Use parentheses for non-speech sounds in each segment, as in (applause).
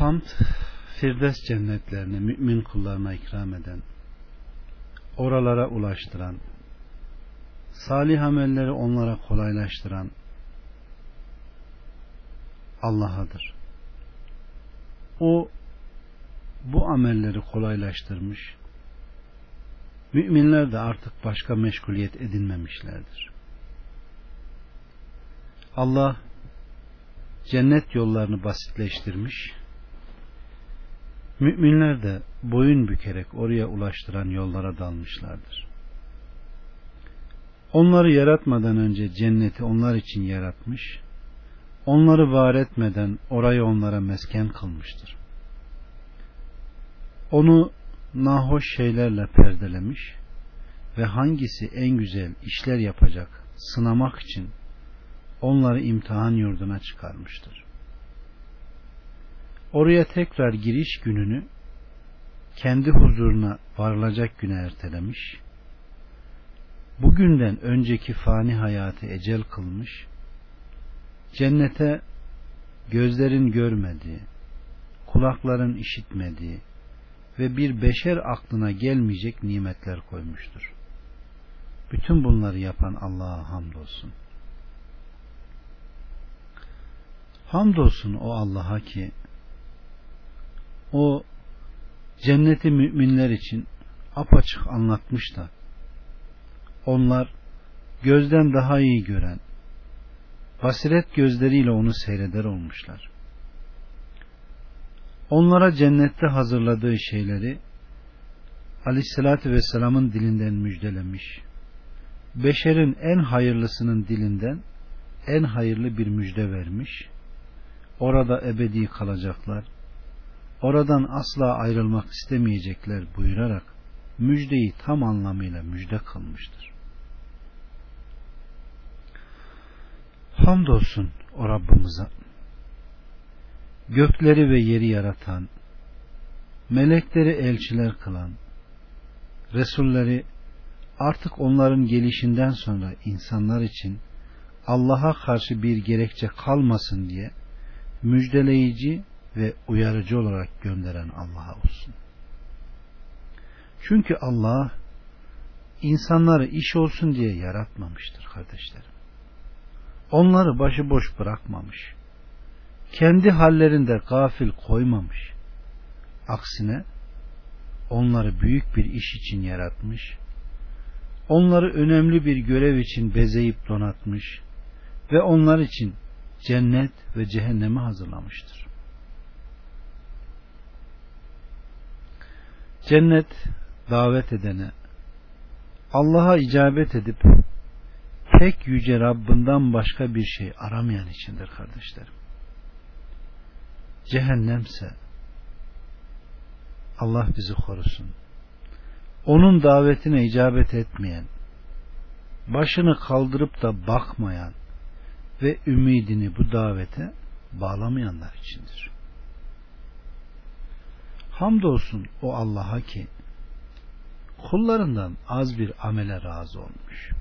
Hamd, Firdevs cennetlerini mümin kullarına ikram eden, oralara ulaştıran, salih amelleri onlara kolaylaştıran Allah'adır. O bu amelleri kolaylaştırmış, müminler de artık başka meşguliyet edinmemişlerdir. Allah cennet yollarını basitleştirmiş, müminler de boyun bükerek oraya ulaştıran yollara dalmışlardır. Onları yaratmadan önce cenneti onlar için yaratmış, onları var etmeden orayı onlara mesken kılmıştır. Onu nahoş şeylerle perdelemiş ve hangisi en güzel işler yapacak sınamak için onları imtihan yurduna çıkarmıştır. Oraya tekrar giriş gününü kendi huzuruna varılacak güne ertelemiş, bugünden önceki fani hayatı ecel kılmış, cennete gözlerin görmediği, kulakların işitmediği ve bir beşer aklına gelmeyecek nimetler koymuştur. Bütün bunları yapan Allah'a hamdolsun. Hamdolsun o Allah'a ki o cenneti müminler için apaçık anlatmış da onlar gözden daha iyi gören basiret gözleriyle onu seyreder olmuşlar. Onlara cennette hazırladığı şeyleri Aleyhisselatü Vesselam'ın dilinden müjdelemiş. Beşerin en hayırlısının dilinden en hayırlı bir müjde vermiş. Orada ebedi kalacaklar. Oradan asla ayrılmak istemeyecekler buyurarak müjdeyi tam anlamıyla müjde kılmıştır. Hamdolsun o Rabbimize. Gökleri ve yeri yaratan, melekleri elçiler kılan, Resulleri artık onların gelişinden sonra insanlar için Allah'a karşı bir gerekçe kalmasın diye müjdeleyici ve uyarıcı olarak gönderen Allah'a olsun. Çünkü Allah insanları iş olsun diye yaratmamıştır kardeşlerim. Onları başıboş bırakmamış. Kendi hallerinde gafil koymamış. Aksine onları büyük bir iş için yaratmış. Onları önemli bir görev için bezeyip donatmış ve onlar için cennet ve cehennemi hazırlamıştır. Cennet davet edene Allah'a icabet edip tek yüce Rabbinden başka bir şey aramayan içindir kardeşlerim. Cehennemse Allah bizi korusun. Onun davetine icabet etmeyen, başını kaldırıp da bakmayan ve ümidini bu davete bağlamayanlar içindir. Hamdolsun o Allah'a ki kullarından az bir amele razı olmuş.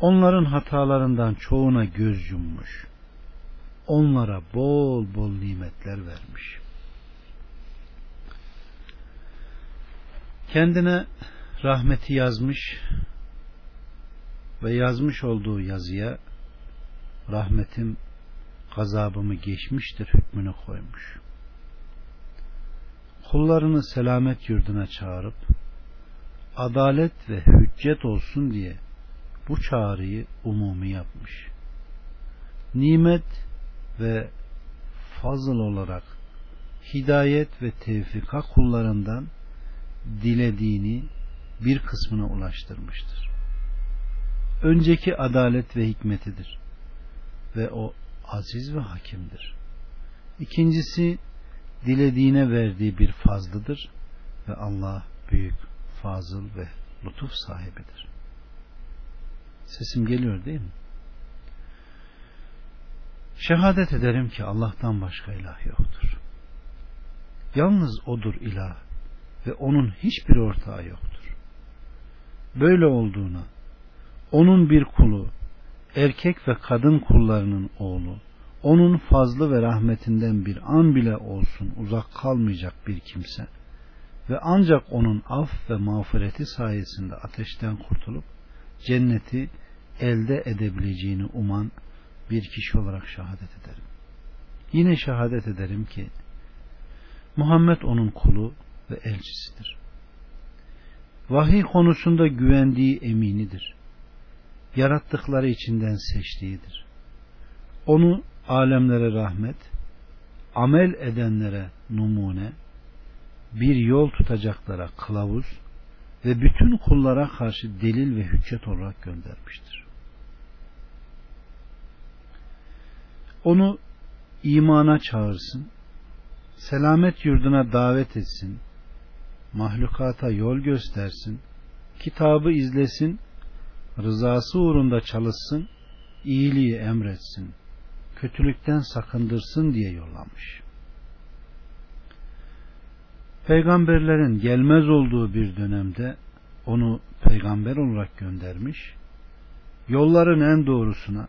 Onların hatalarından çoğuna göz yummuş. Onlara bol bol nimetler vermiş. Kendine rahmeti yazmış ve yazmış olduğu yazıya rahmetim gazabımı geçmiştir hükmünü koymuş. Kullarını selamet yurduna çağırıp adalet ve hüccet olsun diye bu çağrıyı umumi yapmış. Nimet ve fazıl olarak hidayet ve tevfika kullarından dilediğini bir kısmına ulaştırmıştır. Önceki adalet ve hikmetidir ve o aziz ve hakimdir. İkincisi dilediğine verdiği bir fazlıdır ve Allah büyük fazıl ve lütuf sahibidir. Sesim geliyor değil mi? Şehadet ederim ki Allah'tan başka ilah yoktur. Yalnız odur ilah ve onun hiçbir ortağı yoktur. Böyle olduğuna onun bir kulu, erkek ve kadın kullarının oğlu, onun fazlı ve rahmetinden bir an bile olsun uzak kalmayacak bir kimse ve ancak onun af ve mağfireti sayesinde ateşten kurtulup cenneti elde edebileceğini uman bir kişi olarak şehadet ederim. Yine şehadet ederim ki Muhammed onun kulu ve elçisidir. Vahiy konusunda güvendiği eminidir. Yarattıkları içinden seçtiğidir. Onu alemlere rahmet, amel edenlere numune, bir yol tutacaklara kılavuz ve bütün kullara karşı delil ve hüccet olarak göndermiştir. Onu imana çağırsın, selamet yurduna davet etsin, mahlukata yol göstersin, kitabı izlesin, rızası uğrunda çalışsın, iyiliği emretsin, kötülükten sakındırsın diye yollamış. Peygamberlerin gelmez olduğu bir dönemde onu peygamber olarak göndermiş, yolların en doğrusuna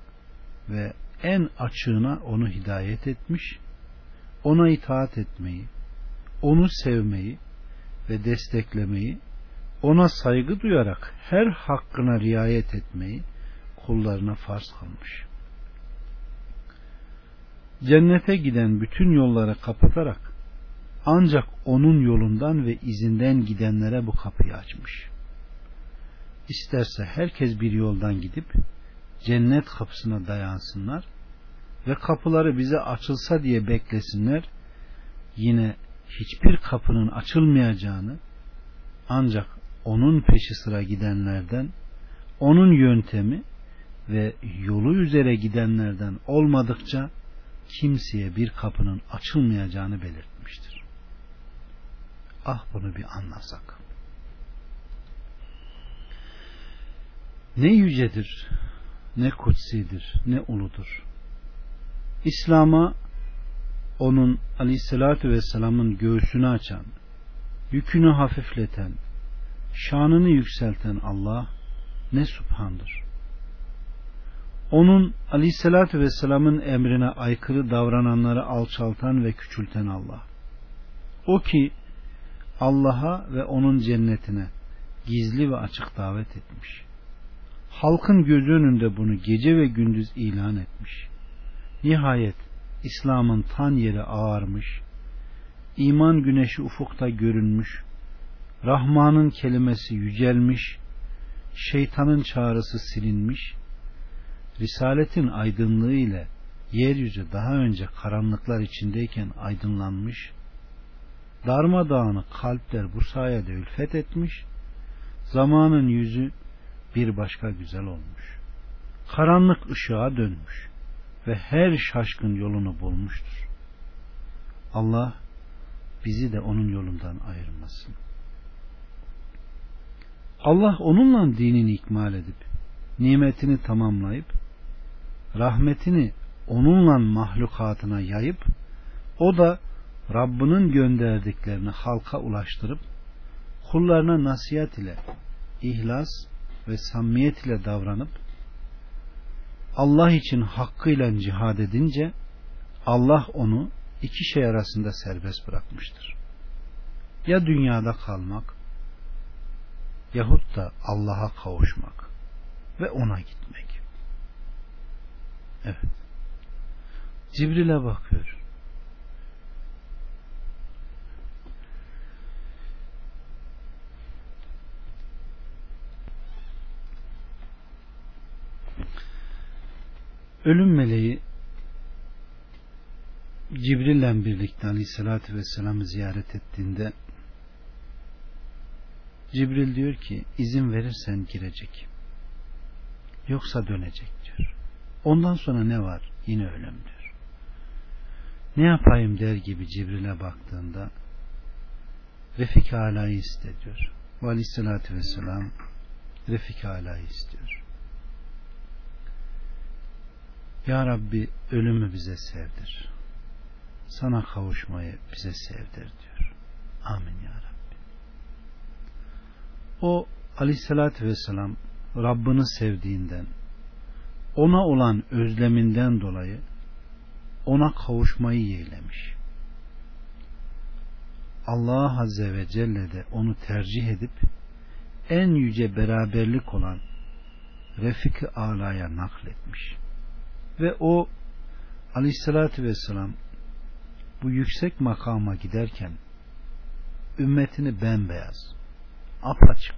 ve en açığına onu hidayet etmiş, ona itaat etmeyi, onu sevmeyi ve desteklemeyi, ona saygı duyarak her hakkına riayet etmeyi kullarına farz kılmış. Cennete giden bütün yolları kapatarak ancak onun yolundan ve izinden gidenlere bu kapıyı açmış. İsterse herkes bir yoldan gidip cennet kapısına dayansınlar ve kapıları bize açılsa diye beklesinler yine hiçbir kapının açılmayacağını ancak onun peşi sıra gidenlerden onun yöntemi ve yolu üzere gidenlerden olmadıkça kimseye bir kapının açılmayacağını belirtmiştir. Ah bunu bir anlasak. Ne yücedir, ne kutsidir, ne uludur. İslam'a onun aleyhissalatü vesselamın göğsünü açan, yükünü hafifleten, şanını yükselten Allah ne subhandır. Onun aleyhissalatü vesselamın emrine aykırı davrananları alçaltan ve küçülten Allah. O ki Allah'a ve onun cennetine gizli ve açık davet etmiş. Halkın gözü önünde bunu gece ve gündüz ilan etmiş. Nihayet İslam'ın tan yeri ağarmış, iman güneşi ufukta görünmüş, Rahman'ın kelimesi yücelmiş, şeytanın çağrısı silinmiş, Risaletin aydınlığı ile yeryüzü daha önce karanlıklar içindeyken aydınlanmış, darmadağınık kalpler bu sayede ülfet etmiş, zamanın yüzü bir başka güzel olmuş. Karanlık ışığa dönmüş ve her şaşkın yolunu bulmuştur. Allah bizi de onun yolundan ayırmasın. Allah onunla dinini ikmal edip nimetini tamamlayıp rahmetini onunla mahlukatına yayıp o da Rabbinin gönderdiklerini halka ulaştırıp kullarına nasihat ile ihlas ve samimiyet ile davranıp Allah için hakkıyla cihad edince Allah onu iki şey arasında serbest bırakmıştır. Ya dünyada kalmak yahut da Allah'a kavuşmak ve ona gitmek. Evet. Cibril'e bakıyor. Ölüm meleği Cibril'le birlikte Aleyhisselatü Vesselam'ı ziyaret ettiğinde Cibril diyor ki izin verirsen girecek. Yoksa dönecek. Ondan sonra ne var? Yine ölüm diyor. Ne yapayım der gibi Cibril'e baktığında Refik Ala'yı iste diyor. Ve Aleyhisselatü Vesselam Refik Ala'yı istiyor. Ya Rabbi ölümü bize sevdir. Sana kavuşmayı bize sevdir diyor. Amin ya Rabbi. O aleyhissalatü vesselam Rabbini sevdiğinden ona olan özleminden dolayı ona kavuşmayı yeğlemiş. Allah Azze ve Celle de onu tercih edip en yüce beraberlik olan Refik-i Ala'ya nakletmiş. Ve o aleyhissalatü vesselam bu yüksek makama giderken ümmetini bembeyaz, apaçık,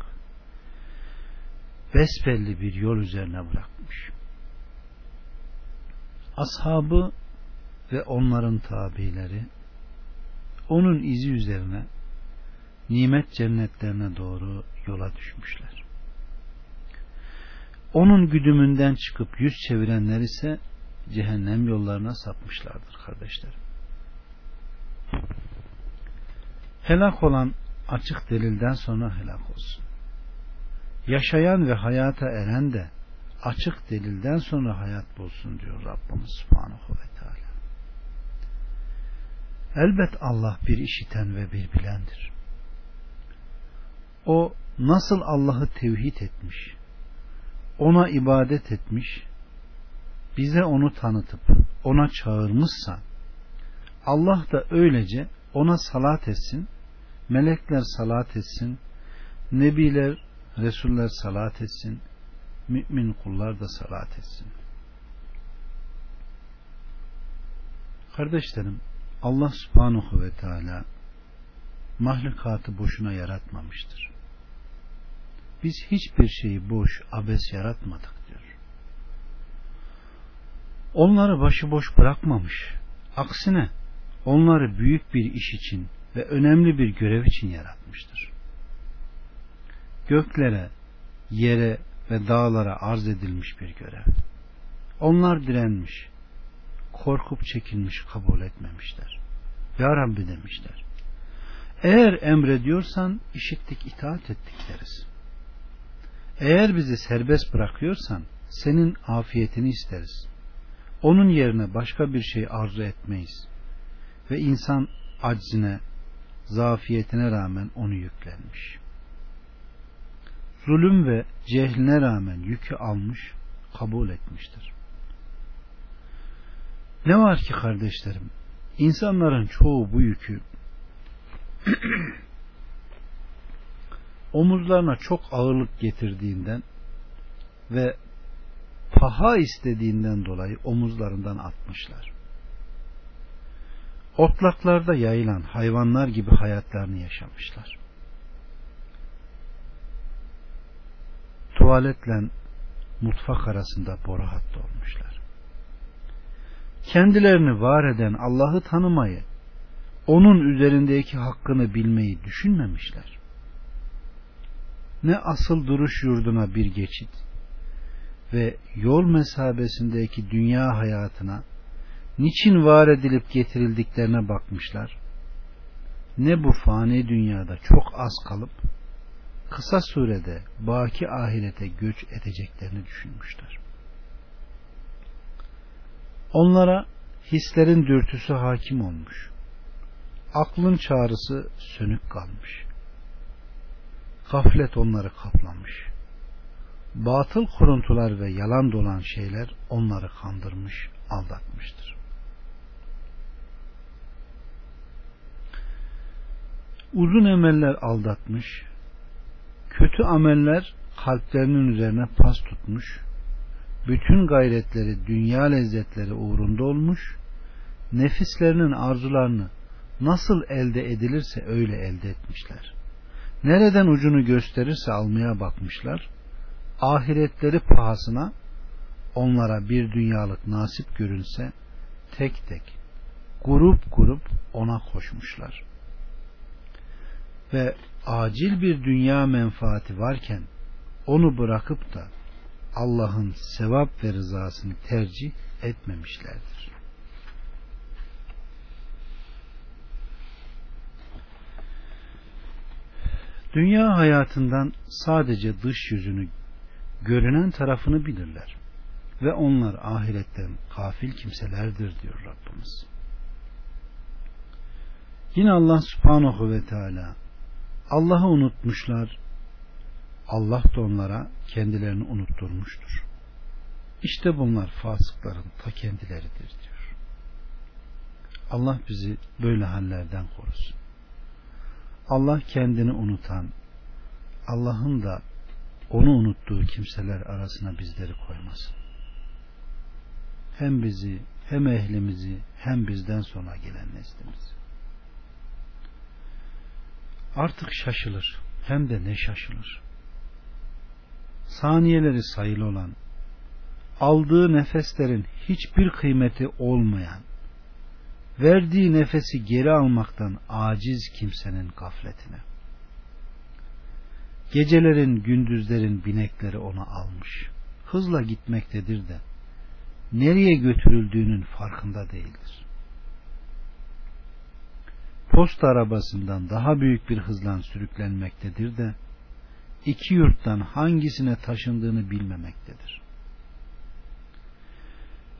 besbelli bir yol üzerine bırakmış. Ashabı ve onların tabileri onun izi üzerine nimet cennetlerine doğru yola düşmüşler. Onun güdümünden çıkıp yüz çevirenler ise cehennem yollarına sapmışlardır kardeşlerim. Helak olan açık delilden sonra helak olsun. Yaşayan ve hayata eren de açık delilden sonra hayat bulsun diyor Rabbimiz Subhanahu ve Teala. Elbet Allah bir işiten ve bir bilendir. O nasıl Allah'ı tevhid etmiş, ona ibadet etmiş, bize onu tanıtıp ona çağırmışsa, Allah da öylece ona salat etsin, melekler salat etsin, nebiler, resuller salat etsin, mümin kullar da salat etsin. Kardeşlerim, Allah subhanahu ve teala mahlukatı boşuna yaratmamıştır. Biz hiçbir şeyi boş, abes yaratmadık diyor. Onları başıboş bırakmamış. Aksine onları büyük bir iş için ve önemli bir görev için yaratmıştır. Göklere, yere ve dağlara arz edilmiş bir görev. Onlar direnmiş, korkup çekinmiş kabul etmemişler. Ya Rabbi demişler. Eğer emrediyorsan işittik itaat ettik deriz. Eğer bizi serbest bırakıyorsan senin afiyetini isteriz. Onun yerine başka bir şey arzu etmeyiz. Ve insan aczine, zafiyetine rağmen onu yüklenmiş. Zulüm ve cehline rağmen yükü almış, kabul etmiştir. Ne var ki kardeşlerim, insanların çoğu bu yükü (clears throat) omuzlarına çok ağırlık getirdiğinden ve paha istediğinden dolayı omuzlarından atmışlar. Otlaklarda yayılan hayvanlar gibi hayatlarını yaşamışlar. Tuvaletle mutfak arasında boru hattı olmuşlar. Kendilerini var eden Allah'ı tanımayı, onun üzerindeki hakkını bilmeyi düşünmemişler ne asıl duruş yurduna bir geçit ve yol mesabesindeki dünya hayatına niçin var edilip getirildiklerine bakmışlar. Ne bu fani dünyada çok az kalıp kısa sürede baki ahirete göç edeceklerini düşünmüşler. Onlara hislerin dürtüsü hakim olmuş. Aklın çağrısı sönük kalmış. Gaflet onları kaplamış. Batıl kuruntular ve yalan dolan şeyler onları kandırmış, aldatmıştır. Uzun emeller aldatmış, kötü ameller kalplerinin üzerine pas tutmuş, bütün gayretleri dünya lezzetleri uğrunda olmuş, nefislerinin arzularını nasıl elde edilirse öyle elde etmişler. Nereden ucunu gösterirse almaya bakmışlar. Ahiretleri pahasına onlara bir dünyalık nasip görünse tek tek grup grup ona koşmuşlar. Ve acil bir dünya menfaati varken onu bırakıp da Allah'ın sevap ve rızasını tercih etmemişlerdir. Dünya hayatından sadece dış yüzünü görünen tarafını bilirler. Ve onlar ahiretten kafil kimselerdir diyor Rabbimiz. Yine Allah subhanahu ve teala Allah'ı unutmuşlar. Allah da onlara kendilerini unutturmuştur. İşte bunlar fasıkların ta kendileridir diyor. Allah bizi böyle hallerden korusun. Allah kendini unutan, Allah'ın da onu unuttuğu kimseler arasına bizleri koymasın. Hem bizi, hem ehlimizi, hem bizden sonra gelen neslimizi. Artık şaşılır, hem de ne şaşılır. Saniyeleri sayılı olan, aldığı nefeslerin hiçbir kıymeti olmayan, verdiği nefesi geri almaktan aciz kimsenin gafletine. Gecelerin gündüzlerin binekleri onu almış. Hızla gitmektedir de nereye götürüldüğünün farkında değildir. Posta arabasından daha büyük bir hızla sürüklenmektedir de iki yurttan hangisine taşındığını bilmemektedir.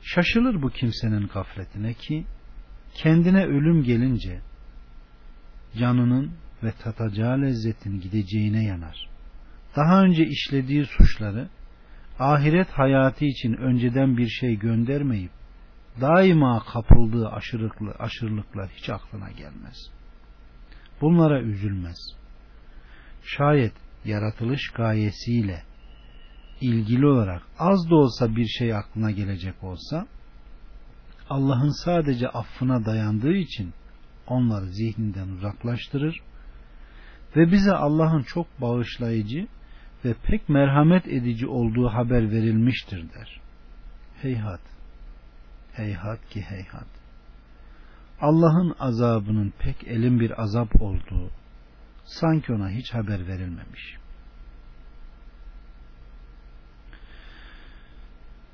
Şaşılır bu kimsenin gafletine ki kendine ölüm gelince canının ve tatacağı lezzetin gideceğine yanar. Daha önce işlediği suçları ahiret hayatı için önceden bir şey göndermeyip daima kapıldığı aşırılıklı, aşırılıklar hiç aklına gelmez. Bunlara üzülmez. Şayet yaratılış gayesiyle ilgili olarak az da olsa bir şey aklına gelecek olsa Allah'ın sadece affına dayandığı için onları zihninden uzaklaştırır ve bize Allah'ın çok bağışlayıcı ve pek merhamet edici olduğu haber verilmiştir der. Heyhat, heyhat ki heyhat. Allah'ın azabının pek elin bir azap olduğu sanki ona hiç haber verilmemiş.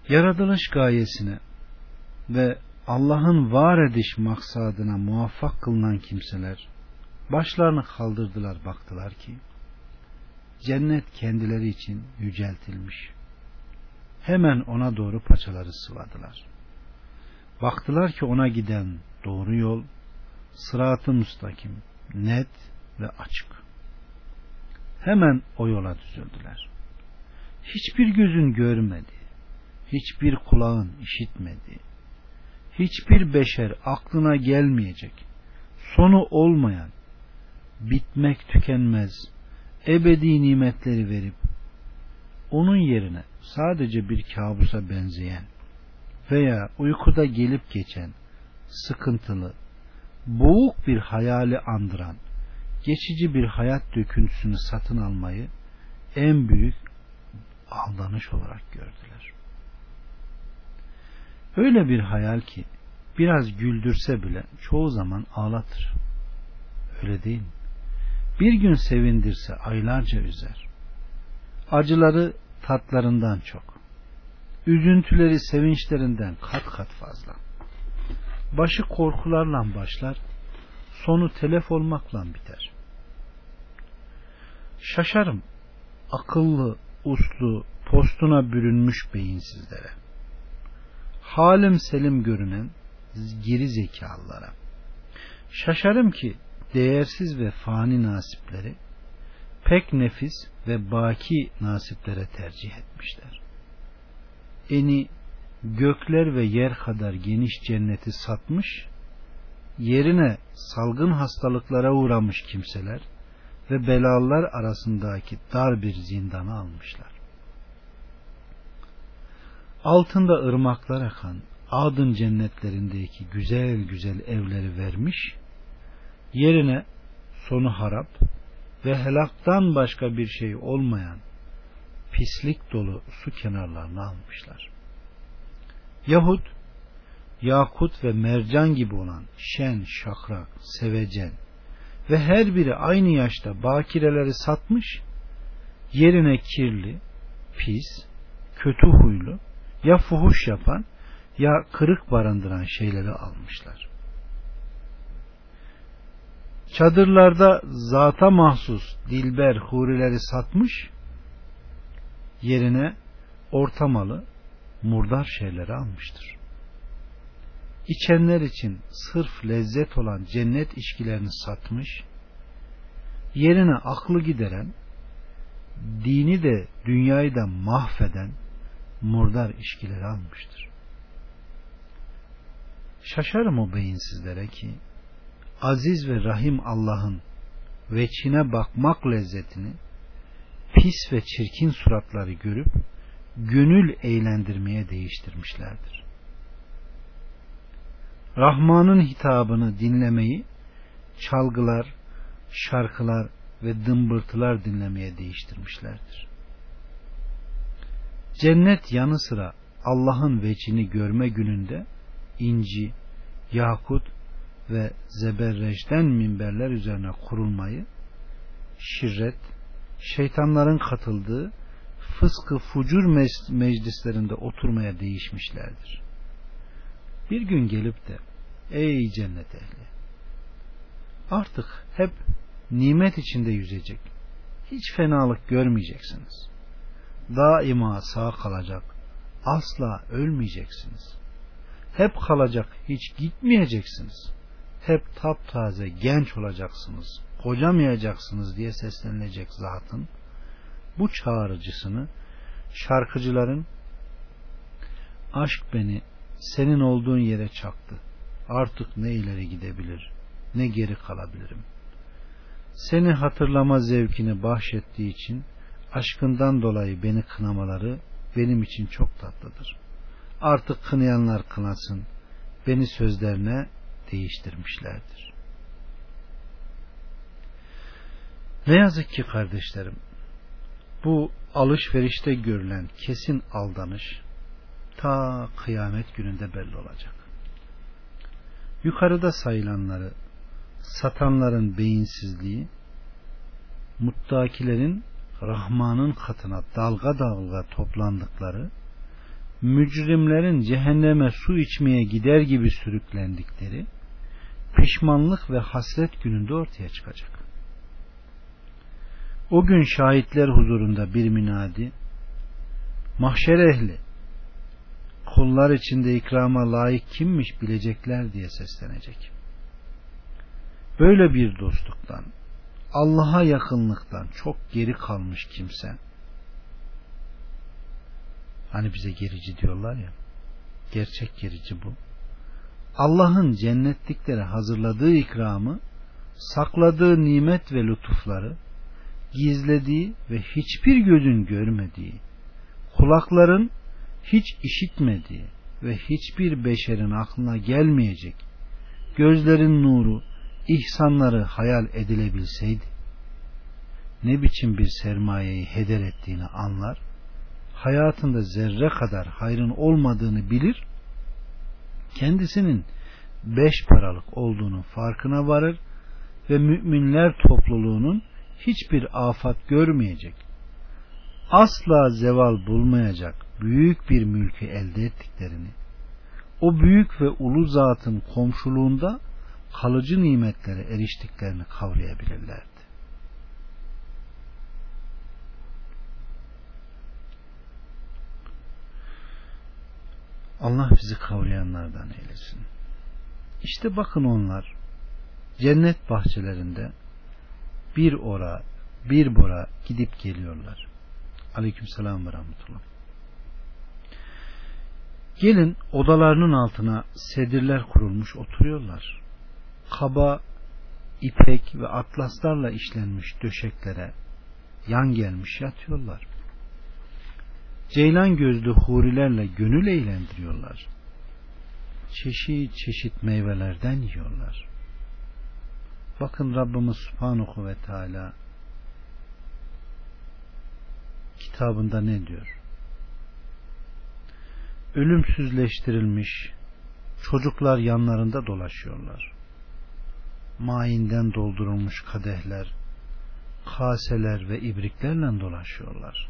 Yaratılış gayesine ve Allah'ın var ediş maksadına muvaffak kılınan kimseler başlarını kaldırdılar baktılar ki cennet kendileri için yüceltilmiş. Hemen ona doğru paçaları sıvadılar. Baktılar ki ona giden doğru yol sıratı müstakim, net ve açık. Hemen o yola düzüldüler. Hiçbir gözün görmedi, hiçbir kulağın işitmedi, hiçbir beşer aklına gelmeyecek, sonu olmayan, bitmek tükenmez, ebedi nimetleri verip, onun yerine sadece bir kabusa benzeyen veya uykuda gelip geçen, sıkıntılı, boğuk bir hayali andıran, geçici bir hayat döküntüsünü satın almayı en büyük aldanış olarak gördüler. Öyle bir hayal ki biraz güldürse bile çoğu zaman ağlatır. Öyle değil mi? Bir gün sevindirse aylarca üzer. Acıları tatlarından çok. Üzüntüleri sevinçlerinden kat kat fazla. Başı korkularla başlar, sonu telef olmakla biter. Şaşarım akıllı, uslu, postuna bürünmüş beyinsizlere. Halim selim görünen geri zekalılara. Şaşarım ki değersiz ve fani nasipleri pek nefis ve baki nasiplere tercih etmişler. Eni gökler ve yer kadar geniş cenneti satmış, yerine salgın hastalıklara uğramış kimseler ve belalar arasındaki dar bir zindanı almışlar. Altında ırmaklar akan adın cennetlerindeki güzel güzel evleri vermiş, yerine sonu harap ve helaktan başka bir şey olmayan pislik dolu su kenarlarını almışlar. Yahut yakut ve mercan gibi olan şen, şakrak, sevecen ve her biri aynı yaşta bakireleri satmış, yerine kirli, pis, kötü huylu, ya fuhuş yapan ya kırık barındıran şeyleri almışlar. Çadırlarda zata mahsus dilber hurileri satmış, yerine ortamalı murdar şeyleri almıştır. İçenler için sırf lezzet olan cennet içkilerini satmış, yerine aklı gideren, dini de dünyayı da mahveden murdar içkileri almıştır. Şaşarım o beyinsizlere ki aziz ve rahim Allah'ın veçine bakmak lezzetini pis ve çirkin suratları görüp gönül eğlendirmeye değiştirmişlerdir. Rahman'ın hitabını dinlemeyi çalgılar, şarkılar ve dımbırtılar dinlemeye değiştirmişlerdir. Cennet yanı sıra Allah'ın vecini görme gününde inci, yakut ve zeberreçten minberler üzerine kurulmayı, şirret, şeytanların katıldığı fıskı fucur meclislerinde oturmaya değişmişlerdir. Bir gün gelip de ey cennet ehli artık hep nimet içinde yüzecek. Hiç fenalık görmeyeceksiniz. Daima sağ kalacak. Asla ölmeyeceksiniz. Hep kalacak, hiç gitmeyeceksiniz. Hep taptaze genç olacaksınız. Kocamayacaksınız diye seslenilecek zatın bu çağrıcısını şarkıcıların aşk beni senin olduğun yere çaktı. Artık ne ileri gidebilir ne geri kalabilirim. Seni hatırlama zevkini bahşettiği için aşkından dolayı beni kınamaları benim için çok tatlıdır. Artık kınayanlar kınasın. Beni sözlerine değiştirmişlerdir. Ne yazık ki kardeşlerim bu alışverişte görülen kesin aldanış ta kıyamet gününde belli olacak. Yukarıda sayılanları satanların beyinsizliği, muttakilerin Rahman'ın katına dalga dalga toplandıkları, mücrimlerin cehenneme su içmeye gider gibi sürüklendikleri, pişmanlık ve hasret gününde ortaya çıkacak. O gün şahitler huzurunda bir minadi, mahşer ehli, kullar içinde ikrama layık kimmiş bilecekler diye seslenecek. Böyle bir dostluktan, Allah'a yakınlıktan çok geri kalmış kimsen, hani bize gerici diyorlar ya, gerçek gerici bu. Allah'ın cennetliklere hazırladığı ikramı, sakladığı nimet ve lütufları, gizlediği ve hiçbir gözün görmediği, kulakların hiç işitmediği ve hiçbir beşerin aklına gelmeyecek gözlerin nuru, ihsanları hayal edilebilseydi ne biçim bir sermayeyi heder ettiğini anlar, hayatında zerre kadar hayrın olmadığını bilir, kendisinin beş paralık olduğunun farkına varır ve müminler topluluğunun hiçbir afat görmeyecek, asla zeval bulmayacak büyük bir mülkü elde ettiklerini, o büyük ve ulu zatın komşuluğunda kalıcı nimetlere eriştiklerini kavrayabilirlerdi. Allah bizi kavrayanlardan eylesin. İşte bakın onlar cennet bahçelerinde bir ora, bir bora gidip geliyorlar. Aleyküm selam ve rahmetullah. Gelin odalarının altına sedirler kurulmuş oturuyorlar. Kaba, ipek ve atlaslarla işlenmiş döşeklere yan gelmiş yatıyorlar. Ceylan gözlü hurilerle gönül eğlendiriyorlar. Çeşit çeşit meyvelerden yiyorlar. Bakın Rabbimiz Subhanahu ve Teala kitabında ne diyor? Ölümsüzleştirilmiş çocuklar yanlarında dolaşıyorlar. Mayinden doldurulmuş kadehler, kaseler ve ibriklerle dolaşıyorlar.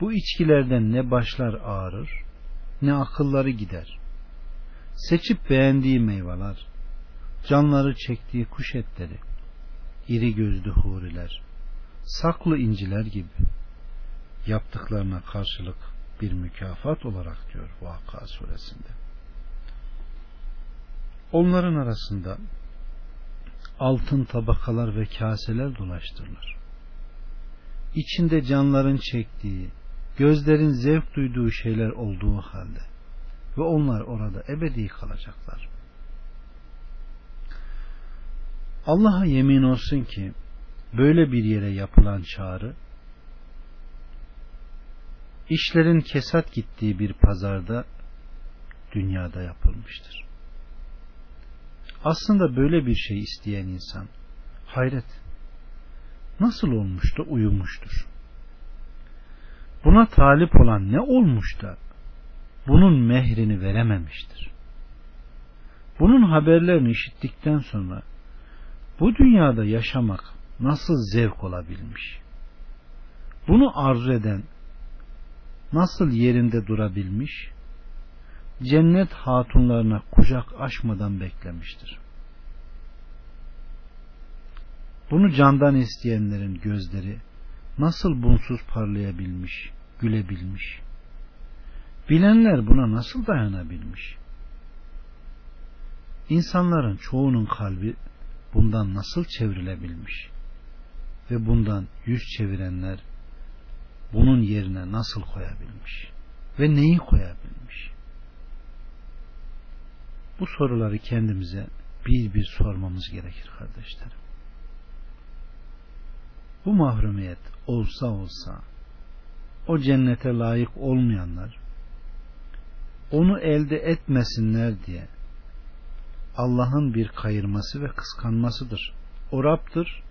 Bu içkilerden ne başlar ağrır, ne akılları gider. Seçip beğendiği meyveler, canları çektiği kuş etleri, iri gözlü huriler, saklı inciler gibi yaptıklarına karşılık bir mükafat olarak diyor Vakıa suresinde. Onların arasında altın tabakalar ve kaseler dolaştırılır. İçinde canların çektiği, gözlerin zevk duyduğu şeyler olduğu halde ve onlar orada ebedi kalacaklar. Allah'a yemin olsun ki böyle bir yere yapılan çağrı işlerin kesat gittiği bir pazarda dünyada yapılmıştır. Aslında böyle bir şey isteyen insan hayret nasıl olmuş da uyumuştur. Buna talip olan ne olmuş da bunun mehrini verememiştir. Bunun haberlerini işittikten sonra bu dünyada yaşamak nasıl zevk olabilmiş? Bunu arzu eden nasıl yerinde durabilmiş? Cennet hatunlarına kucak açmadan beklemiştir. Bunu candan isteyenlerin gözleri nasıl bunsuz parlayabilmiş, gülebilmiş? Bilenler buna nasıl dayanabilmiş? İnsanların çoğunun kalbi bundan nasıl çevrilebilmiş? Ve bundan yüz çevirenler bunun yerine nasıl koyabilmiş? Ve neyi koyabilmiş? Bu soruları kendimize bir bir sormamız gerekir kardeşlerim. Bu mahrumiyet olsa olsa o cennete layık olmayanlar onu elde etmesinler diye Allah'ın bir kayırması ve kıskanmasıdır. O Rab'dır,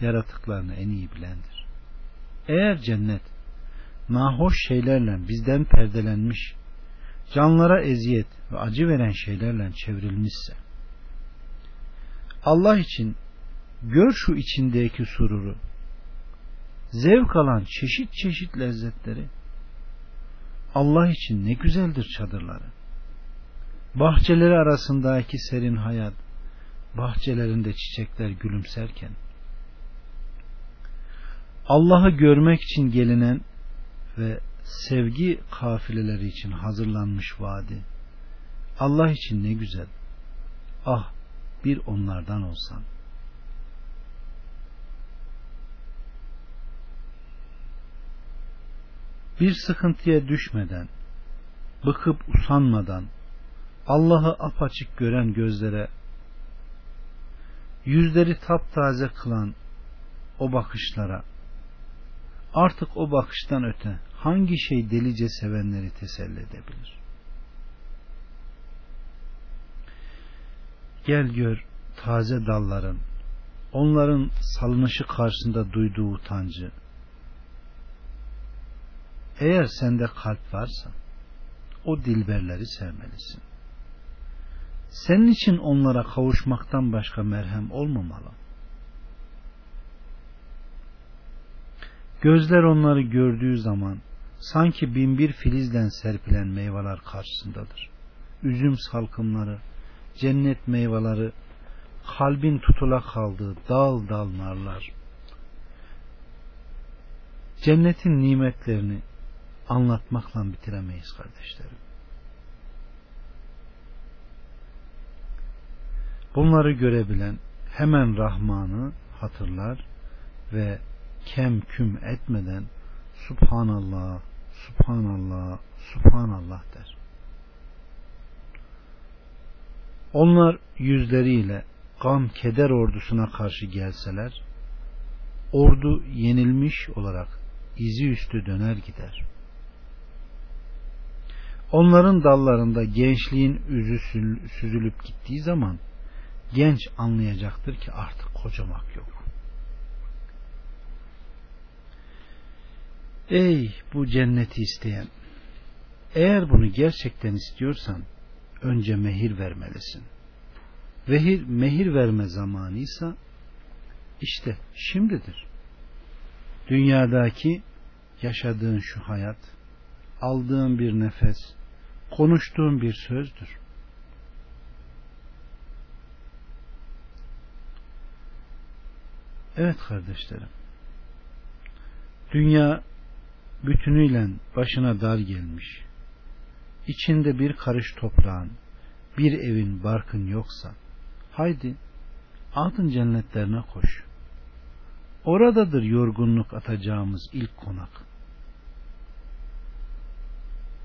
yaratıklarını en iyi bilendir. Eğer cennet nahoş şeylerle bizden perdelenmiş, canlara eziyet ve acı veren şeylerle çevrilmişse, Allah için gör şu içindeki sururu, zevk alan çeşit çeşit lezzetleri, Allah için ne güzeldir çadırları. Bahçeleri arasındaki serin hayat, bahçelerinde çiçekler gülümserken, Allah'ı görmek için gelinen ve sevgi kafileleri için hazırlanmış vadi. Allah için ne güzel. Ah bir onlardan olsan. Bir sıkıntıya düşmeden, bıkıp usanmadan, Allah'ı apaçık gören gözlere, yüzleri taptaze kılan o bakışlara, artık o bakıştan öte hangi şey delice sevenleri teselli edebilir? Gel gör taze dalların, onların salınışı karşısında duyduğu utancı. Eğer sende kalp varsa, o dilberleri sevmelisin. Senin için onlara kavuşmaktan başka merhem olmamalı. Gözler onları gördüğü zaman sanki binbir filizden serpilen meyveler karşısındadır. Üzüm salkımları, cennet meyveleri, kalbin tutula kaldığı dal dal narlar. Cennetin nimetlerini anlatmakla bitiremeyiz kardeşlerim. Bunları görebilen hemen Rahman'ı hatırlar ve kem küm etmeden Subhanallah, Subhanallah, Subhanallah der. Onlar yüzleriyle gam keder ordusuna karşı gelseler, ordu yenilmiş olarak izi üstü döner gider. Onların dallarında gençliğin üzü süzülüp gittiği zaman genç anlayacaktır ki artık kocamak yok. Ey bu cenneti isteyen eğer bunu gerçekten istiyorsan önce mehir vermelisin. Vehir, mehir verme zamanıysa işte şimdidir. Dünyadaki yaşadığın şu hayat, aldığın bir nefes, konuştuğun bir sözdür. Evet kardeşlerim. Dünya bütünüyle başına dar gelmiş. İçinde bir karış toprağın, bir evin, barkın yoksa, haydi altın cennetlerine koş. Oradadır yorgunluk atacağımız ilk konak.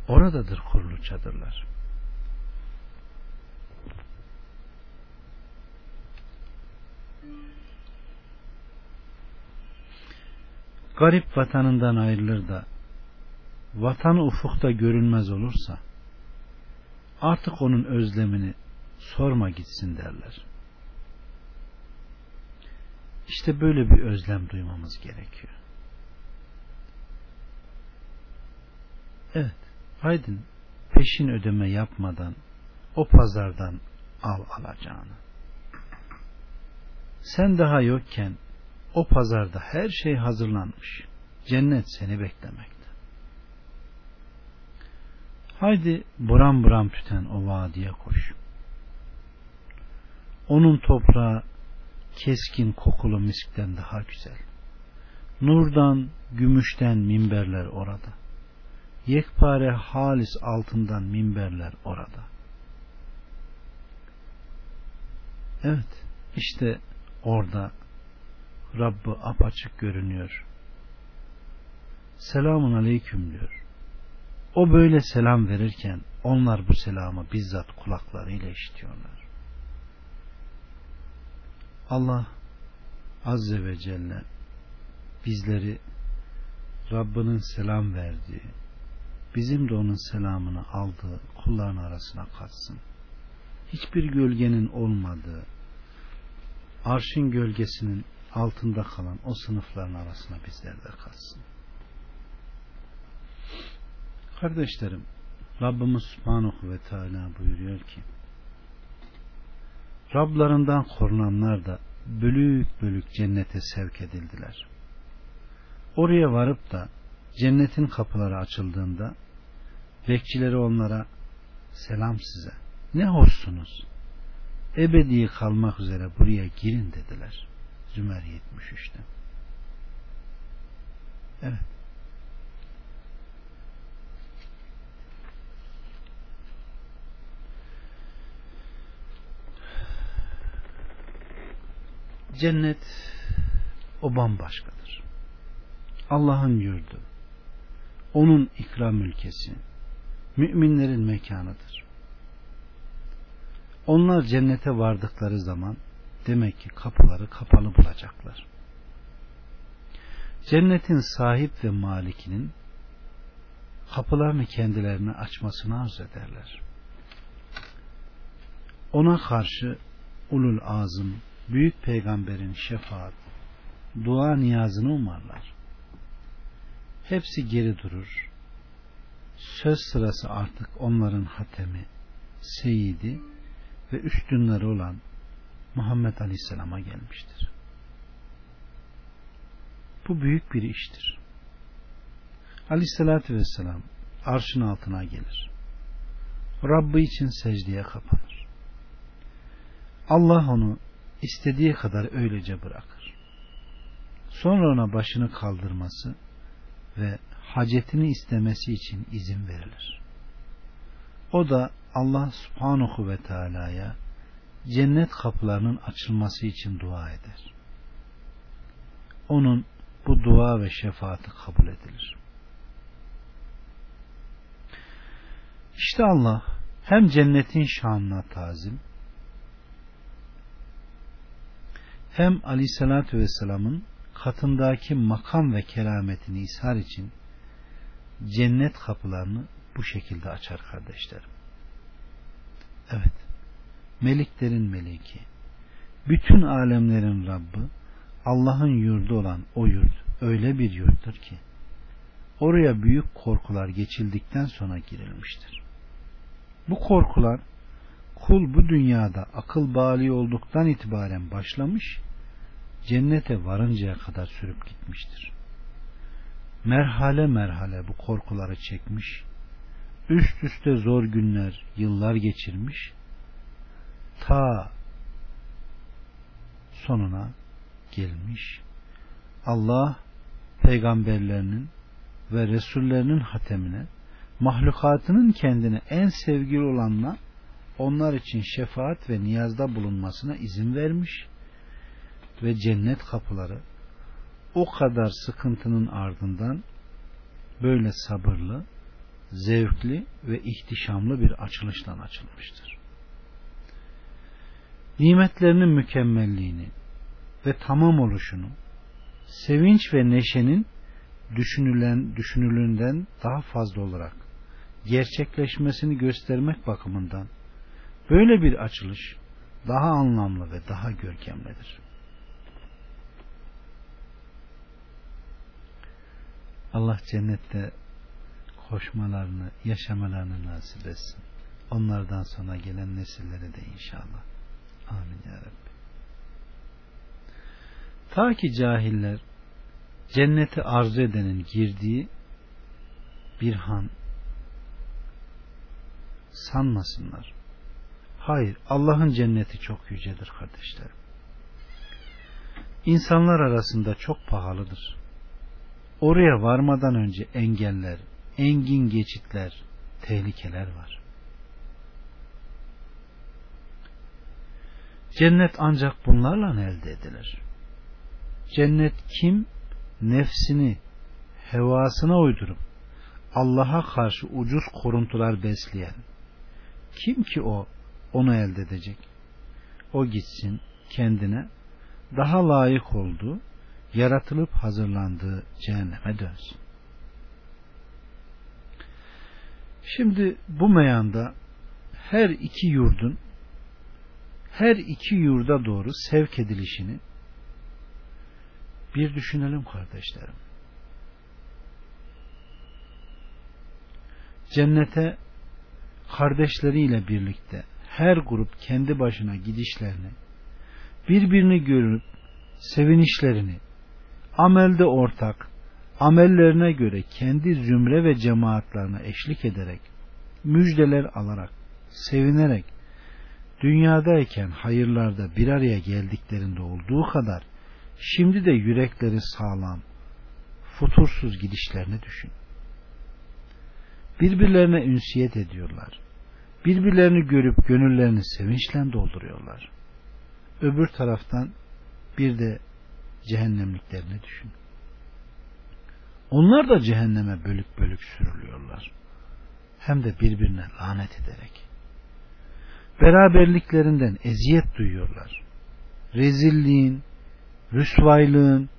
Oradadır kurulu çadırlar. Garip vatanından ayrılır da vatanı ufukta görünmez olursa artık onun özlemini sorma gitsin derler. İşte böyle bir özlem duymamız gerekiyor. Evet, haydin peşin ödeme yapmadan o pazardan al alacağını. Sen daha yokken o pazarda her şey hazırlanmış. Cennet seni beklemekte. Haydi buram buram tüten o vadiye koş. Onun toprağı keskin kokulu miskten daha güzel. Nurdan, gümüşten minberler orada. Yekpare halis altından minberler orada. Evet, işte orada Rabbı apaçık görünüyor. Selamun aleyküm diyor. O böyle selam verirken onlar bu selamı bizzat kulaklarıyla işitiyorlar. Allah Azze ve Celle bizleri Rabbinin selam verdiği, bizim de onun selamını aldığı kulların arasına katsın. Hiçbir gölgenin olmadığı, arşın gölgesinin altında kalan o sınıfların arasına bizler de kalsın. Kardeşlerim, Rabbimiz Subhanahu ve Teala buyuruyor ki Rablarından korunanlar da bölük bölük cennete sevk edildiler. Oraya varıp da cennetin kapıları açıldığında bekçileri onlara selam size ne hoşsunuz ebedi kalmak üzere buraya girin dediler. Zümer 73'te. Evet. Cennet o bambaşkadır. Allah'ın yurdu. Onun ikram ülkesi. Müminlerin mekanıdır. Onlar cennete vardıkları zaman demek ki kapıları kapalı bulacaklar. Cennetin sahip ve malikinin kapılarını kendilerine açmasını arz ederler. Ona karşı ulul azım, büyük peygamberin şefaat, dua niyazını umarlar. Hepsi geri durur. Söz sırası artık onların hatemi, seyidi ve üstünleri olan Muhammed Aleyhisselam'a gelmiştir. Bu büyük bir iştir. Aleyhisselatü Vesselam arşın altına gelir. Rabbi için secdeye kapanır. Allah onu istediği kadar öylece bırakır. Sonra ona başını kaldırması ve hacetini istemesi için izin verilir. O da Allah subhanahu ve teala'ya cennet kapılarının açılması için dua eder. Onun bu dua ve şefaati kabul edilir. İşte Allah hem cennetin şanına tazim hem aleyhissalatü vesselamın katındaki makam ve kerametini ishar için cennet kapılarını bu şekilde açar kardeşlerim. Evet. Meliklerin meliki. Bütün alemlerin Rabbi Allah'ın yurdu olan o yurt öyle bir yurttur ki oraya büyük korkular geçildikten sonra girilmiştir. Bu korkular kul bu dünyada akıl bali olduktan itibaren başlamış, cennete varıncaya kadar sürüp gitmiştir. Merhale merhale bu korkuları çekmiş, üst üste zor günler, yıllar geçirmiş, ta sonuna gelmiş. Allah peygamberlerinin ve resullerinin hatemine mahlukatının kendine en sevgili olanla onlar için şefaat ve niyazda bulunmasına izin vermiş ve cennet kapıları o kadar sıkıntının ardından böyle sabırlı, zevkli ve ihtişamlı bir açılışla açılmıştır. Nimetlerinin mükemmelliğini ve tamam oluşunu, sevinç ve neşenin düşünülen düşünülünden daha fazla olarak gerçekleşmesini göstermek bakımından böyle bir açılış daha anlamlı ve daha görkemlidir. Allah cennette koşmalarını, yaşamalarını nasip etsin. Onlardan sonra gelen nesillere de inşallah. Amin ya Rabbi. Ta ki cahiller cenneti arzu edenin girdiği bir han sanmasınlar. Hayır, Allah'ın cenneti çok yücedir kardeşlerim. İnsanlar arasında çok pahalıdır. Oraya varmadan önce engeller, engin geçitler, tehlikeler var. Cennet ancak bunlarla elde edilir. Cennet kim nefsini hevasına uydurup Allah'a karşı ucuz koruntular besleyen kim ki o onu elde edecek? O gitsin kendine daha layık olduğu yaratılıp hazırlandığı cehenneme dönsün. Şimdi bu meyanda her iki yurdun her iki yurda doğru sevk edilişini bir düşünelim kardeşlerim. Cennete kardeşleriyle birlikte her grup kendi başına gidişlerini, birbirini görüp sevinişlerini, amelde ortak, amellerine göre kendi zümre ve cemaatlerine eşlik ederek, müjdeler alarak, sevinerek, dünyadayken hayırlarda bir araya geldiklerinde olduğu kadar, şimdi de yürekleri sağlam, futursuz gidişlerini düşün. Birbirlerine ünsiyet ediyorlar. Birbirlerini görüp gönüllerini sevinçle dolduruyorlar. Öbür taraftan bir de cehennemliklerini düşün. Onlar da cehenneme bölük bölük sürülüyorlar. Hem de birbirine lanet ederek. Beraberliklerinden eziyet duyuyorlar. Rezilliğin, rüsvaylığın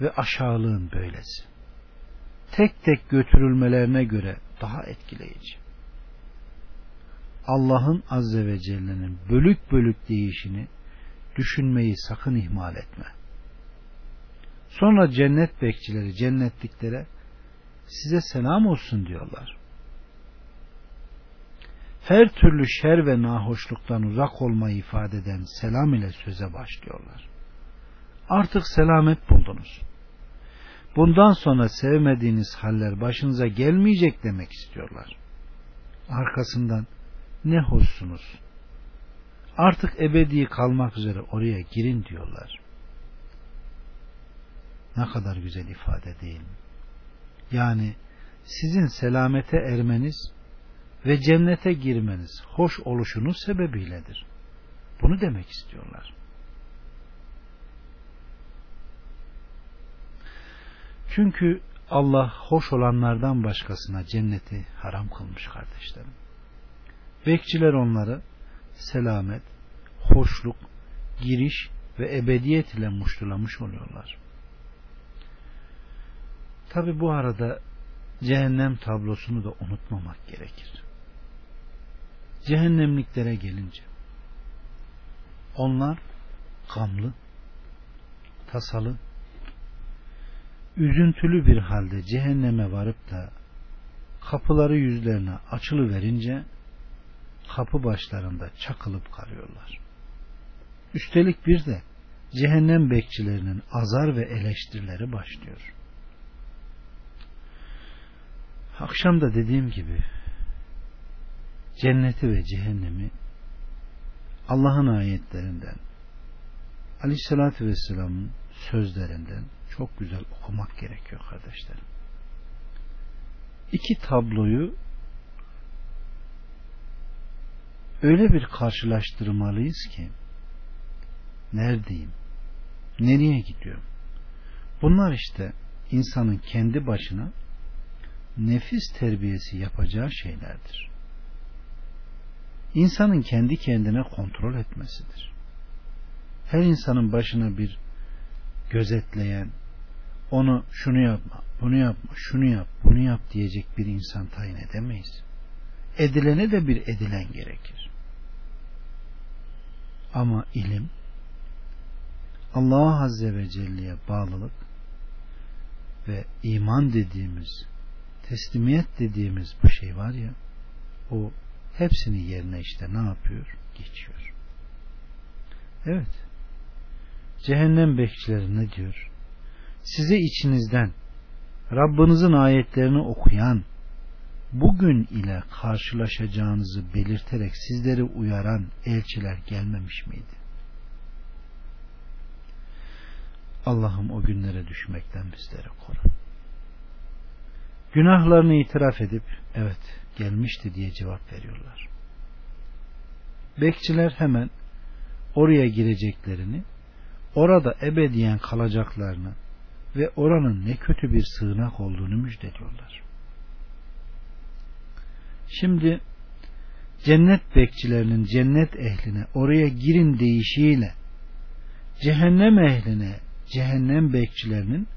ve aşağılığın böylesi. Tek tek götürülmelerine göre daha etkileyici. Allah'ın Azze ve Celle'nin bölük bölük değişini düşünmeyi sakın ihmal etme. Sonra cennet bekçileri cennetliklere size selam olsun diyorlar. Her türlü şer ve nahoşluktan uzak olmayı ifade eden selam ile söze başlıyorlar. Artık selamet buldunuz. Bundan sonra sevmediğiniz haller başınıza gelmeyecek demek istiyorlar. Arkasından ne hoşsunuz. Artık ebedi kalmak üzere oraya girin diyorlar. Ne kadar güzel ifade değil mi? Yani sizin selamete ermeniz ve cennete girmeniz hoş oluşunuz sebebiyledir. Bunu demek istiyorlar. Çünkü Allah hoş olanlardan başkasına cenneti haram kılmış kardeşlerim. Bekçiler onları selamet, hoşluk, giriş ve ebediyet ile muştulamış oluyorlar. Tabi bu arada cehennem tablosunu da unutmamak gerekir. Cehennemliklere gelince onlar gamlı, tasalı, üzüntülü bir halde cehenneme varıp da kapıları yüzlerine açılı verince kapı başlarında çakılıp kalıyorlar. Üstelik bir de cehennem bekçilerinin azar ve eleştirileri başlıyor. Akşam da dediğim gibi cenneti ve cehennemi Allah'ın ayetlerinden Aleyhisselatü Vesselam'ın sözlerinden çok güzel okumak gerekiyor kardeşlerim. İki tabloyu öyle bir karşılaştırmalıyız ki neredeyim? Nereye gidiyorum? Bunlar işte insanın kendi başına nefis terbiyesi yapacağı şeylerdir. İnsanın kendi kendine kontrol etmesidir. Her insanın başına bir gözetleyen, onu şunu yapma, bunu yapma, şunu yap, bunu yap diyecek bir insan tayin edemeyiz. Edilene de bir edilen gerekir. Ama ilim Allah Azze ve Celle'ye bağlılık ve iman dediğimiz teslimiyet dediğimiz bu şey var ya o hepsini yerine işte ne yapıyor? Geçiyor. Evet. Cehennem bekçileri ne diyor? Size içinizden Rabbinizin ayetlerini okuyan bugün ile karşılaşacağınızı belirterek sizleri uyaran elçiler gelmemiş miydi? Allah'ım o günlere düşmekten bizleri koru. Günahlarını itiraf edip evet gelmişti diye cevap veriyorlar. Bekçiler hemen oraya gireceklerini, orada ebediyen kalacaklarını ve oranın ne kötü bir sığınak olduğunu müjdeliyorlar. Şimdi cennet bekçilerinin cennet ehline oraya girin deyişiyle cehennem ehline cehennem bekçilerinin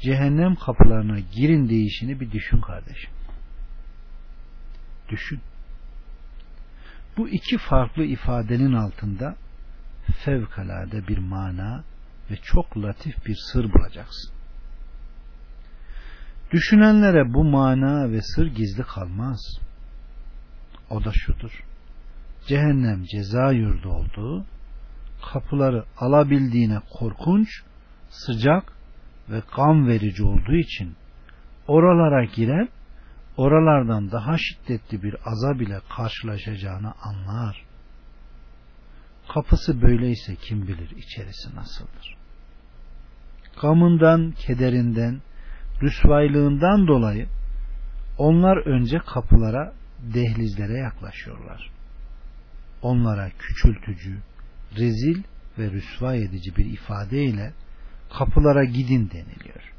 cehennem kapılarına girin deyişini bir düşün kardeşim. Düşün. Bu iki farklı ifadenin altında fevkalade bir mana ve çok latif bir sır bulacaksın. Düşünenlere bu mana ve sır gizli kalmaz. O da şudur. Cehennem ceza yurdu olduğu, kapıları alabildiğine korkunç, sıcak ve kan verici olduğu için oralara giren oralardan daha şiddetli bir azab ile karşılaşacağını anlar. Kapısı böyleyse kim bilir içerisi nasıldır. Gamından, kederinden, rüsvaylığından dolayı onlar önce kapılara, dehlizlere yaklaşıyorlar. Onlara küçültücü, rezil ve rüsva edici bir ifadeyle kapılara gidin deniliyor.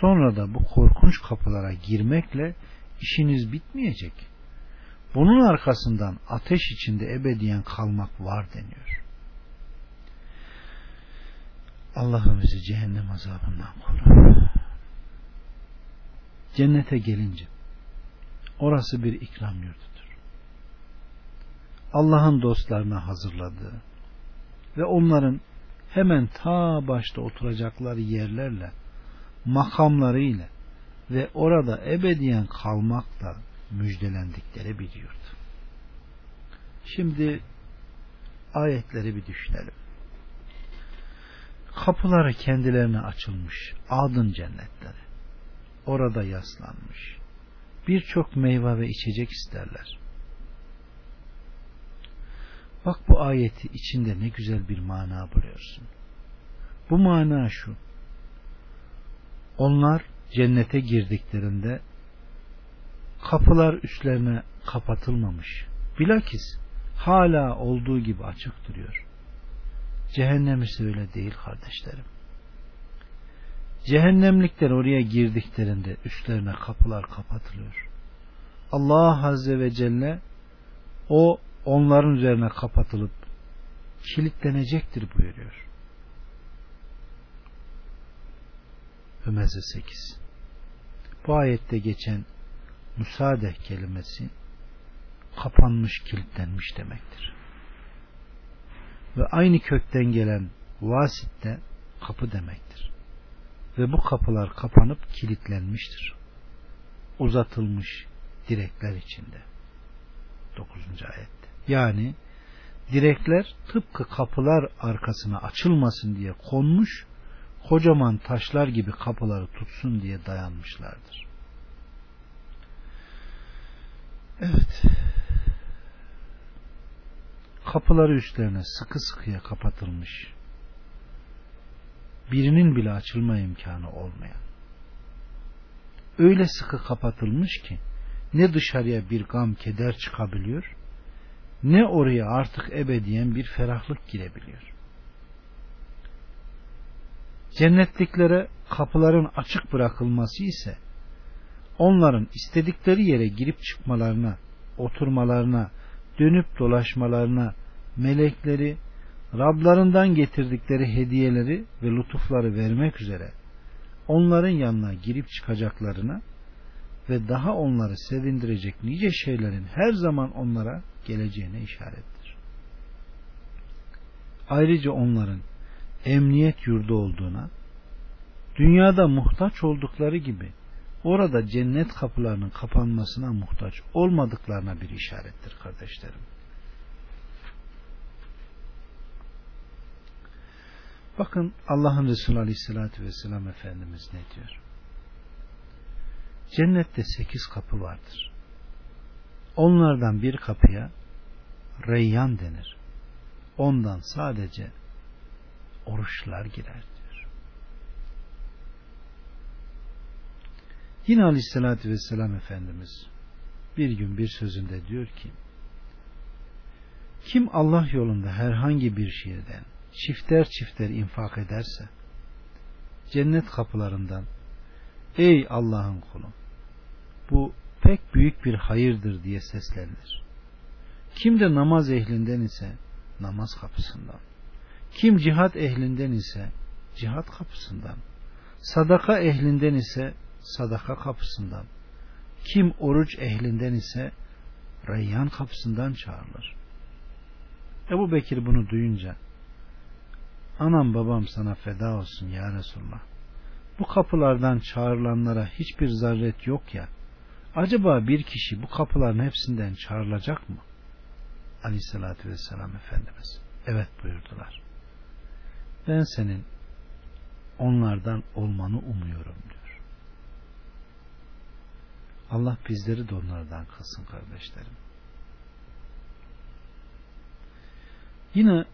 Sonra da bu korkunç kapılara girmekle işiniz bitmeyecek. Bunun arkasından ateş içinde ebediyen kalmak var deniyor. Allah'ım bizi cehennem azabından koru. Cennete gelince orası bir ikram yurdudur. Allah'ın dostlarına hazırladığı ve onların hemen ta başta oturacakları yerlerle makamlarıyla ve orada ebediyen kalmakla müjdelendikleri biliyordu. Şimdi ayetleri bir düşünelim. Kapıları kendilerine açılmış adın cennetleri. Orada yaslanmış. Birçok meyve ve içecek isterler. Bak bu ayeti içinde ne güzel bir mana buluyorsun. Bu mana şu. Onlar cennete girdiklerinde kapılar üstlerine kapatılmamış. Bilakis hala olduğu gibi açık duruyor. Cehennem ise öyle değil kardeşlerim. Cehennemlikler oraya girdiklerinde üstlerine kapılar kapatılıyor. Allah Azze ve Celle o onların üzerine kapatılıp kilitlenecektir buyuruyor. Hümeze 8 Bu ayette geçen müsaade kelimesi kapanmış, kilitlenmiş demektir. Ve aynı kökten gelen vasit de kapı demektir. Ve bu kapılar kapanıp kilitlenmiştir. Uzatılmış direkler içinde. 9. ayet. Yani direkler tıpkı kapılar arkasına açılmasın diye konmuş, kocaman taşlar gibi kapıları tutsun diye dayanmışlardır. Evet. Kapıları üstlerine sıkı sıkıya kapatılmış. Birinin bile açılma imkanı olmayan. Öyle sıkı kapatılmış ki ne dışarıya bir gam keder çıkabiliyor ne oraya artık ebediyen bir ferahlık girebiliyor. Cennetliklere kapıların açık bırakılması ise onların istedikleri yere girip çıkmalarına, oturmalarına, dönüp dolaşmalarına, melekleri, Rablarından getirdikleri hediyeleri ve lütufları vermek üzere onların yanına girip çıkacaklarına ve daha onları sevindirecek nice şeylerin her zaman onlara geleceğine işarettir. Ayrıca onların emniyet yurdu olduğuna, dünyada muhtaç oldukları gibi orada cennet kapılarının kapanmasına muhtaç olmadıklarına bir işarettir kardeşlerim. Bakın Allah'ın Resulü Aleyhisselatü Vesselam Efendimiz ne diyor? Cennette sekiz kapı vardır. Onlardan bir kapıya Reyyan denir. Ondan sadece oruçlar girer diyor. Yine Aleyhisselatü Vesselam Efendimiz bir gün bir sözünde diyor ki kim Allah yolunda herhangi bir şeyden çifter çifter infak ederse cennet kapılarından ey Allah'ın kulu bu pek büyük bir hayırdır diye seslenir. Kim de namaz ehlinden ise namaz kapısından. Kim cihat ehlinden ise cihat kapısından. Sadaka ehlinden ise sadaka kapısından. Kim oruç ehlinden ise Reyyan kapısından çağrılır. Ebu Bekir bunu duyunca anam babam sana feda olsun ya Resulullah. Bu kapılardan çağrılanlara hiçbir zarret yok ya. Acaba bir kişi bu kapıların hepsinden çağrılacak mı? Aleyhissalatü vesselam Efendimiz. Evet buyurdular. Ben senin onlardan olmanı umuyorum diyor. Allah bizleri de onlardan kılsın kardeşlerim. Yine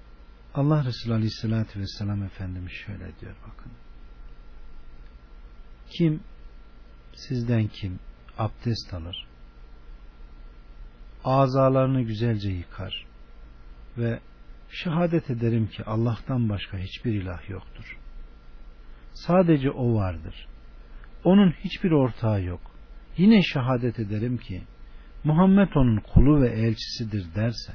Allah Resulü Aleyhisselatü Vesselam Efendimiz şöyle diyor bakın. Kim sizden kim abdest alır azalarını güzelce yıkar ve şehadet ederim ki Allah'tan başka hiçbir ilah yoktur. Sadece O vardır. Onun hiçbir ortağı yok. Yine şehadet ederim ki Muhammed onun kulu ve elçisidir derse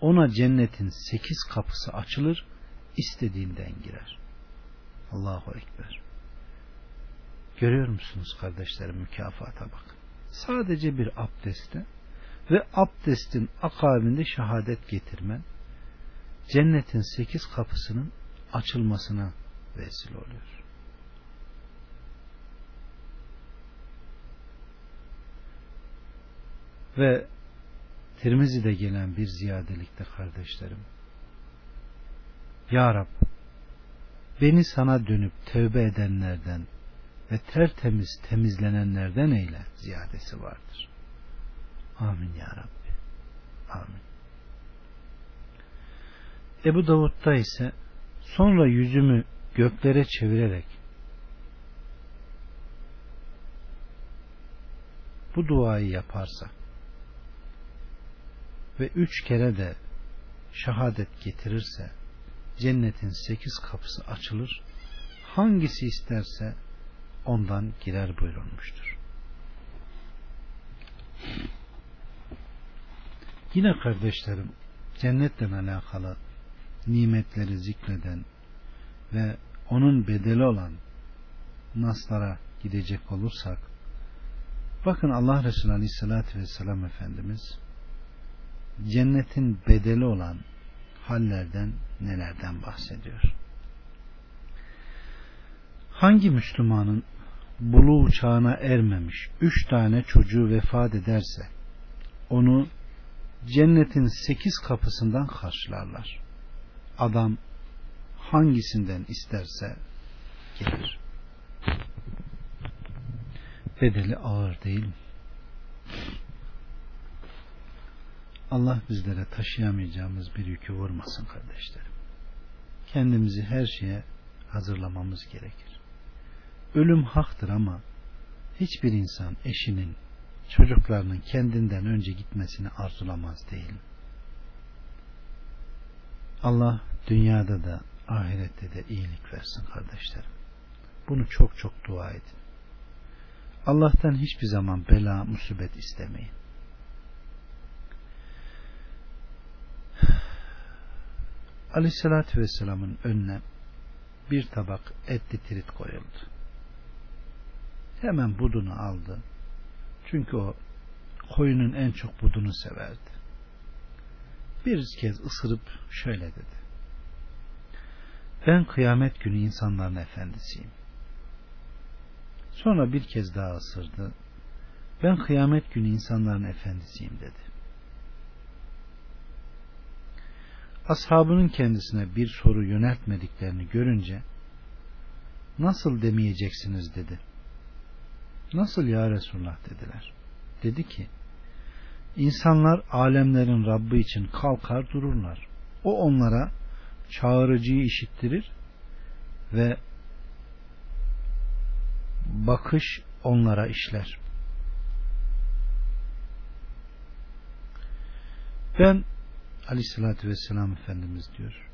ona cennetin sekiz kapısı açılır istediğinden girer. Allahu Ekber. Görüyor musunuz kardeşlerim mükafata bakın. Sadece bir abdeste ve abdestin akabinde şehadet getirmen cennetin sekiz kapısının açılmasına vesile oluyor. Ve Tirmizi'de gelen bir ziyadelikte kardeşlerim Ya Rab beni sana dönüp tövbe edenlerden ve tertemiz temizlenenlerden eyle ziyadesi vardır. Amin ya Rabbi. Amin. Ebu Davud'da ise sonra yüzümü göklere çevirerek bu duayı yaparsa ve üç kere de şehadet getirirse cennetin sekiz kapısı açılır hangisi isterse ondan girer buyurulmuştur. Yine kardeşlerim cennetle alakalı nimetleri zikreden ve onun bedeli olan naslara gidecek olursak bakın Allah Resulü Aleyhisselatü Vesselam Efendimiz cennetin bedeli olan hallerden nelerden bahsediyor. Hangi Müslümanın buluğ çağına ermemiş üç tane çocuğu vefat ederse onu cennetin sekiz kapısından karşılarlar. Adam hangisinden isterse gelir. Bedeli ağır değil mi? Allah bizlere taşıyamayacağımız bir yükü vurmasın kardeşlerim. Kendimizi her şeye hazırlamamız gerekir. Ölüm haktır ama hiçbir insan eşinin, çocuklarının kendinden önce gitmesini arzulamaz değil. Allah dünyada da ahirette de iyilik versin kardeşlerim. Bunu çok çok dua edin. Allah'tan hiçbir zaman bela, musibet istemeyin. (sighs) Aleyhissalatü Vesselam'ın önüne bir tabak etli tirit koyuldu. hemen budunu aldı. Çünkü o koyunun en çok budunu severdi. Bir kez ısırıp şöyle dedi. Ben kıyamet günü insanların efendisiyim. Sonra bir kez daha ısırdı. Ben kıyamet günü insanların efendisiyim dedi. Ashabının kendisine bir soru yöneltmediklerini görünce nasıl demeyeceksiniz dedi. Nasıl ya Resulullah dediler. Dedi ki insanlar alemlerin Rabbi için kalkar dururlar. O onlara çağırıcıyı işittirir ve bakış onlara işler. Ben aleyhissalatü vesselam Efendimiz diyor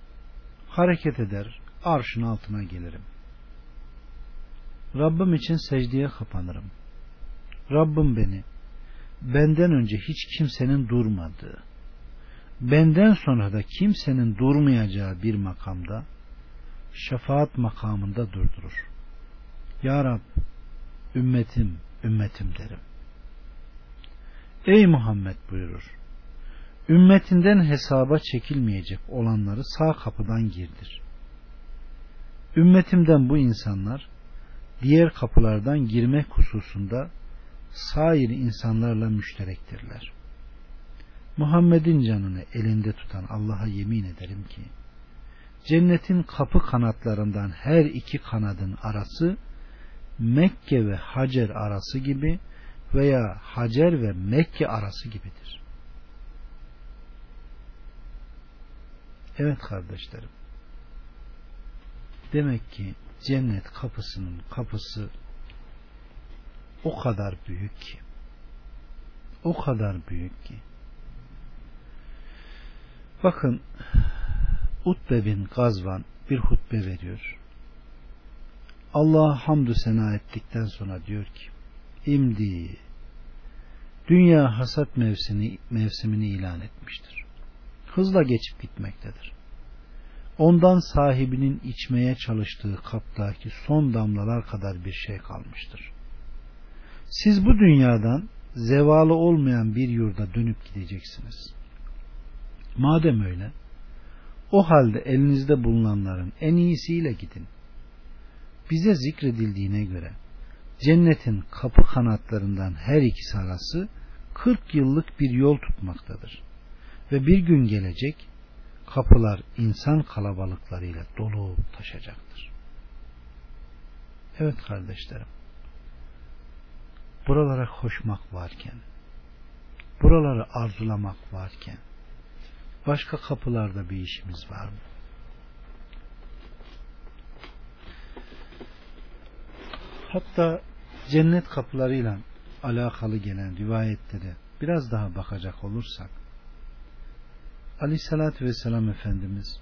hareket eder arşın altına gelirim. Rabbim için secdeye kapanırım. Rabbim beni benden önce hiç kimsenin durmadığı, benden sonra da kimsenin durmayacağı bir makamda, şefaat makamında durdurur. Ya Rab, ümmetim, ümmetim derim. Ey Muhammed buyurur. Ümmetinden hesaba çekilmeyecek olanları sağ kapıdan girdir. Ümmetimden bu insanlar diğer kapılardan girmek hususunda sair insanlarla müşterektirler. Muhammed'in canını elinde tutan Allah'a yemin ederim ki cennetin kapı kanatlarından her iki kanadın arası Mekke ve Hacer arası gibi veya Hacer ve Mekke arası gibidir. Evet kardeşlerim. Demek ki cennet kapısının kapısı o kadar büyük ki o kadar büyük ki bakın Utbe bin Gazvan bir hutbe veriyor. Allah'a hamdü sena ettikten sonra diyor ki imdi dünya hasat mevsimini, mevsimini ilan etmiştir. Hızla geçip gitmektedir. Ondan sahibinin içmeye çalıştığı kaptaki son damlalar kadar bir şey kalmıştır. Siz bu dünyadan zevalı olmayan bir yurda dönüp gideceksiniz. Madem öyle, o halde elinizde bulunanların en iyisiyle gidin. Bize zikredildiğine göre cennetin kapı kanatlarından her ikisi arası 40 yıllık bir yol tutmaktadır. Ve bir gün gelecek kapılar insan kalabalıklarıyla dolu taşacaktır. Evet kardeşlerim. Buralara koşmak varken, buraları arzulamak varken, başka kapılarda bir işimiz var mı? Hatta cennet kapılarıyla alakalı gelen rivayetlere biraz daha bakacak olursak Aleyhissalatü Vesselam Efendimiz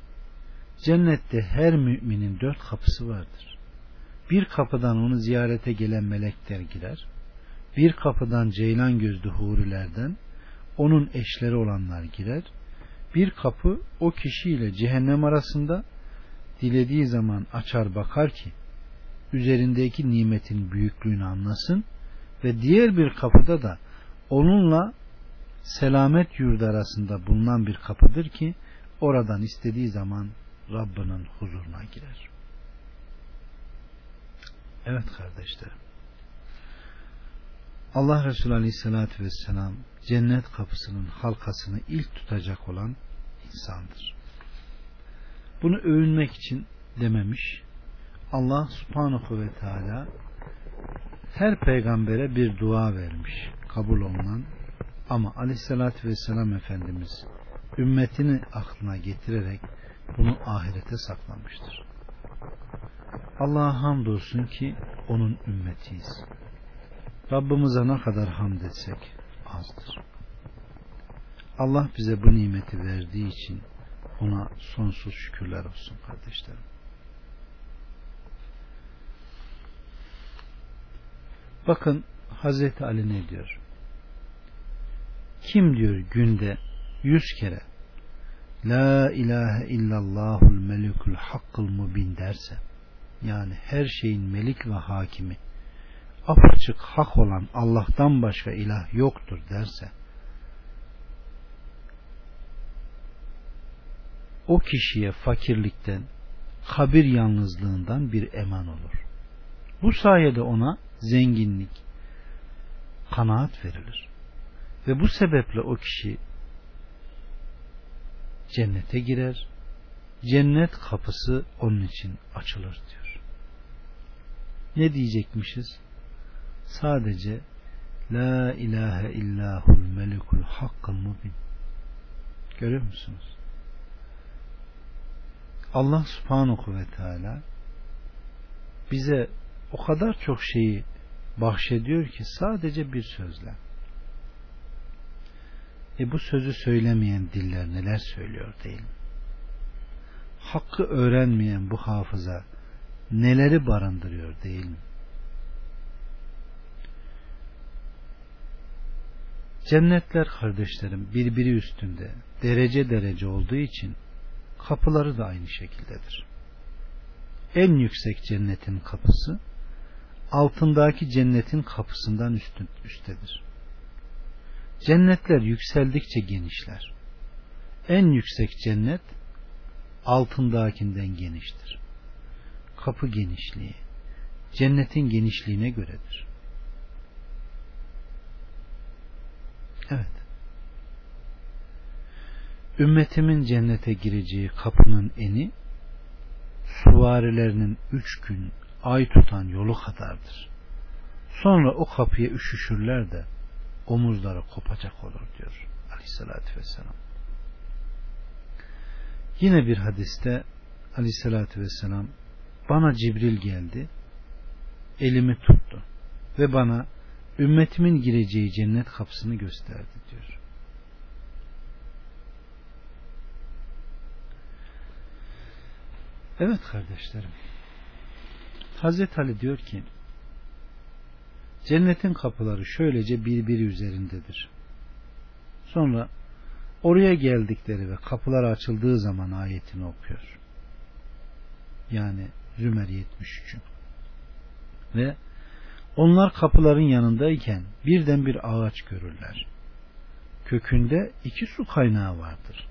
cennette her müminin dört kapısı vardır. Bir kapıdan onu ziyarete gelen melekler girer. Bir kapıdan ceylan gözlü hurilerden onun eşleri olanlar girer. Bir kapı o kişiyle cehennem arasında dilediği zaman açar bakar ki üzerindeki nimetin büyüklüğünü anlasın ve diğer bir kapıda da onunla selamet yurdu arasında bulunan bir kapıdır ki oradan istediği zaman Rabbinin huzuruna girer. Evet kardeşlerim. Allah Resulü Aleyhisselatü Vesselam cennet kapısının halkasını ilk tutacak olan insandır. Bunu övünmek için dememiş. Allah subhanahu ve teala her peygambere bir dua vermiş. Kabul olunan ama aleyhissalatü vesselam Efendimiz ümmetini aklına getirerek bunu ahirete saklamıştır. Allah'a hamdolsun ki onun ümmetiyiz. Rabbimize ne kadar hamd etsek azdır. Allah bize bu nimeti verdiği için ona sonsuz şükürler olsun kardeşlerim. Bakın Hazreti Ali ne diyor? Kim diyor günde yüz kere La ilahe illallahul melikul hakkul mubin derse yani her şeyin melik ve hakimi apaçık hak olan Allah'tan başka ilah yoktur derse o kişiye fakirlikten, kabir yalnızlığından bir eman olur. Bu sayede ona zenginlik, kanaat verilir. Ve bu sebeple o kişi cennete girer. Cennet kapısı onun için açılır diyor. Ne diyecekmişiz? Sadece La ilahe illahul melikul hakkul mubin. Görüyor musunuz? Allah subhanahu ve teala bize o kadar çok şeyi bahşediyor ki sadece bir sözle. E bu sözü söylemeyen diller neler söylüyor değil mi? Hakkı öğrenmeyen bu hafıza neleri barındırıyor değil mi? Cennetler kardeşlerim birbiri üstünde derece derece olduğu için kapıları da aynı şekildedir. En yüksek cennetin kapısı altındaki cennetin kapısından üstün, üstedir. Cennetler yükseldikçe genişler. En yüksek cennet altındakinden geniştir. Kapı genişliği cennetin genişliğine göredir. Evet. Ümmetimin cennete gireceği kapının eni suvarilerinin üç gün ay tutan yolu kadardır. Sonra o kapıya üşüşürler de omuzları kopacak olur diyor aleyhissalatü vesselam. Yine bir hadiste aleyhissalatü vesselam bana Cibril geldi elimi tuttu ve bana ümmetimin gireceği cennet kapısını gösterdi diyor. Evet kardeşlerim. Hazreti Ali diyor ki cennetin kapıları şöylece birbiri üzerindedir. Sonra oraya geldikleri ve kapılar açıldığı zaman ayetini okuyor. Yani Zümer 73. Ve onlar kapıların yanındayken birden bir ağaç görürler. Kökünde iki su kaynağı vardır.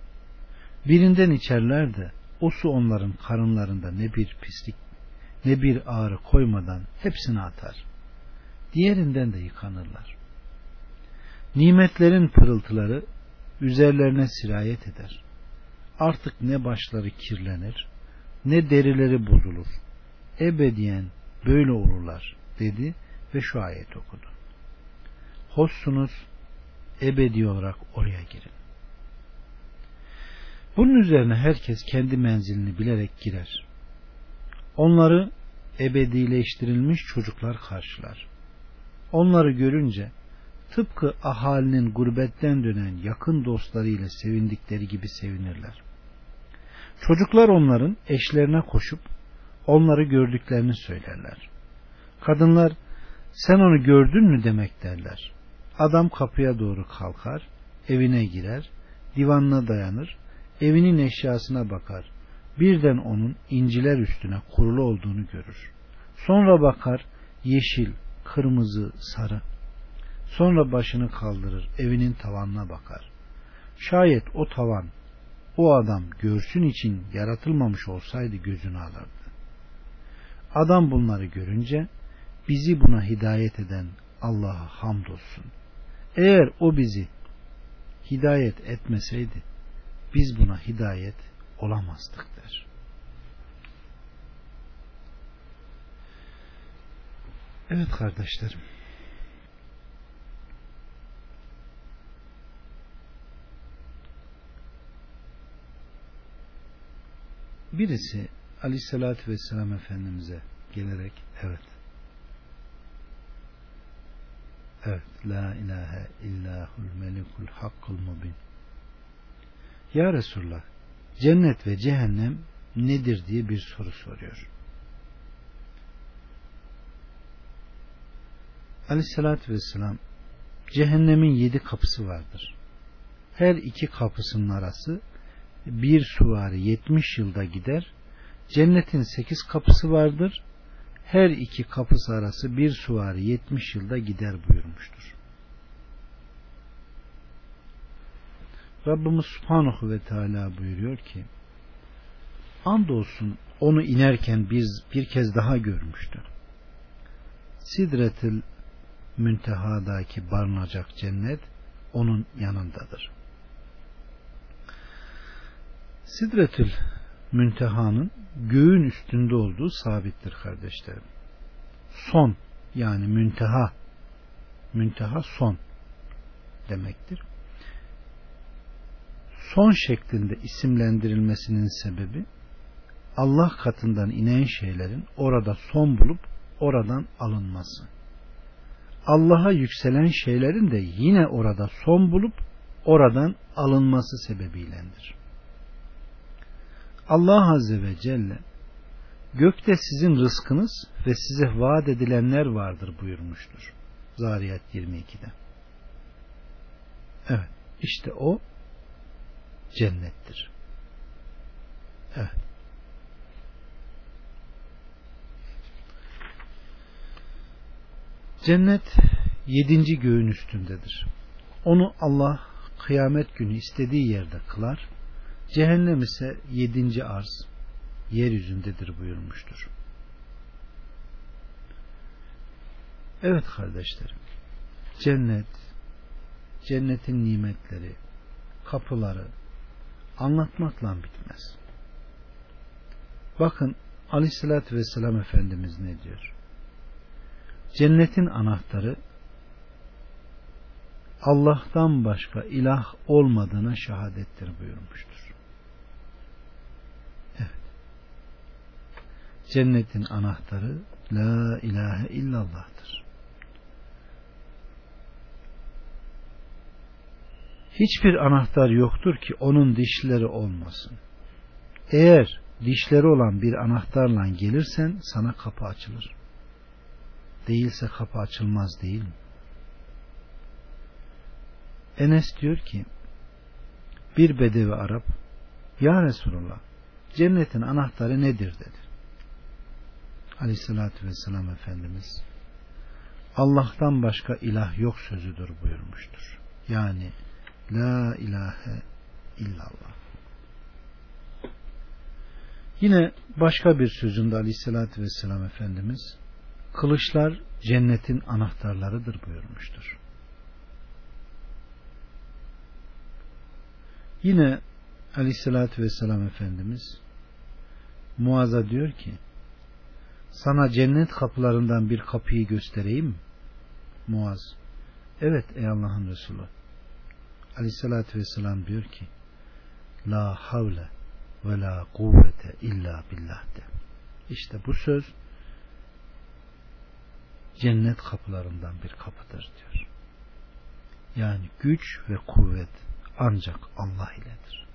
Birinden içerler de o su onların karınlarında ne bir pislik ne bir ağrı koymadan hepsini atar. Diğerinden de yıkanırlar. Nimetlerin pırıltıları üzerlerine sirayet eder. Artık ne başları kirlenir, ne derileri bozulur. Ebediyen böyle olurlar dedi ve şu ayet okudu. Hoşsunuz ebedi olarak oraya girin. Bunun üzerine herkes kendi menzilini bilerek girer. Onları ebedileştirilmiş çocuklar karşılar. Onları görünce tıpkı ahalinin gurbetten dönen yakın dostlarıyla sevindikleri gibi sevinirler. Çocuklar onların eşlerine koşup onları gördüklerini söylerler. Kadınlar sen onu gördün mü demek derler. Adam kapıya doğru kalkar, evine girer, divanına dayanır, evinin eşyasına bakar. Birden onun inciler üstüne kurulu olduğunu görür. Sonra bakar, yeşil, kırmızı, sarı. Sonra başını kaldırır, evinin tavanına bakar. Şayet o tavan, o adam görsün için yaratılmamış olsaydı gözünü alırdı. Adam bunları görünce, bizi buna hidayet eden Allah'a hamdolsun. Eğer o bizi hidayet etmeseydi, biz buna hidayet olamazdık der. Evet kardeşlerim. Birisi Aleyhisselatü Vesselam Efendimiz'e gelerek evet evet la ilahe illahul melikul hakkul mubin ya Resulullah cennet ve cehennem nedir diye bir soru soruyor. Aleyhissalatü vesselam cehennemin yedi kapısı vardır. Her iki kapısının arası bir suvari yetmiş yılda gider. Cennetin sekiz kapısı vardır. Her iki kapısı arası bir suvari 70 yılda gider buyurmuştur. Rabbimiz Subhanahu ve Teala buyuruyor ki andolsun onu inerken biz bir kez daha görmüştü. Sidretil müntehadaki barınacak cennet onun yanındadır. Sidretül müntehanın göğün üstünde olduğu sabittir kardeşlerim. Son yani münteha münteha son demektir. Son şeklinde isimlendirilmesinin sebebi Allah katından inen şeylerin orada son bulup oradan alınması. Allah'a yükselen şeylerin de yine orada son bulup oradan alınması sebebiylendir. Allah Azze ve Celle gökte sizin rızkınız ve size vaat edilenler vardır buyurmuştur. Zariyat 22'de. Evet işte o cennettir. Evet. Cennet yedinci göğün üstündedir. Onu Allah kıyamet günü istediği yerde kılar. Cehennem ise yedinci arz yeryüzündedir buyurmuştur. Evet kardeşlerim. Cennet, cennetin nimetleri, kapıları anlatmakla bitmez. Bakın Aleyhisselatü Vesselam Efendimiz ne diyor? Cennetin anahtarı Allah'tan başka ilah olmadığına şehadettir buyurmuştur. Cennetin anahtarı La ilahe illallah'tır. Hiçbir anahtar yoktur ki onun dişleri olmasın. Eğer dişleri olan bir anahtarla gelirsen sana kapı açılır değilse kapı açılmaz değil mi? Enes diyor ki bir bedevi Arap Ya Resulullah cennetin anahtarı nedir dedi. Aleyhissalatü vesselam Efendimiz Allah'tan başka ilah yok sözüdür buyurmuştur. Yani La ilahe illallah. Yine başka bir sözünde Aleyhisselatü Vesselam Efendimiz Kılıçlar cennetin anahtarlarıdır buyurmuştur. Yine Aleyhisselatü Vesselam Efendimiz Muaz'a diyor ki sana cennet kapılarından bir kapıyı göstereyim? Muaz evet ey Allah'ın Resulü Aleyhisselatü Vesselam diyor ki La havle ve la kuvvete illa billah de. İşte bu söz cennet kapılarından bir kapıdır diyor. Yani güç ve kuvvet ancak Allah iledir.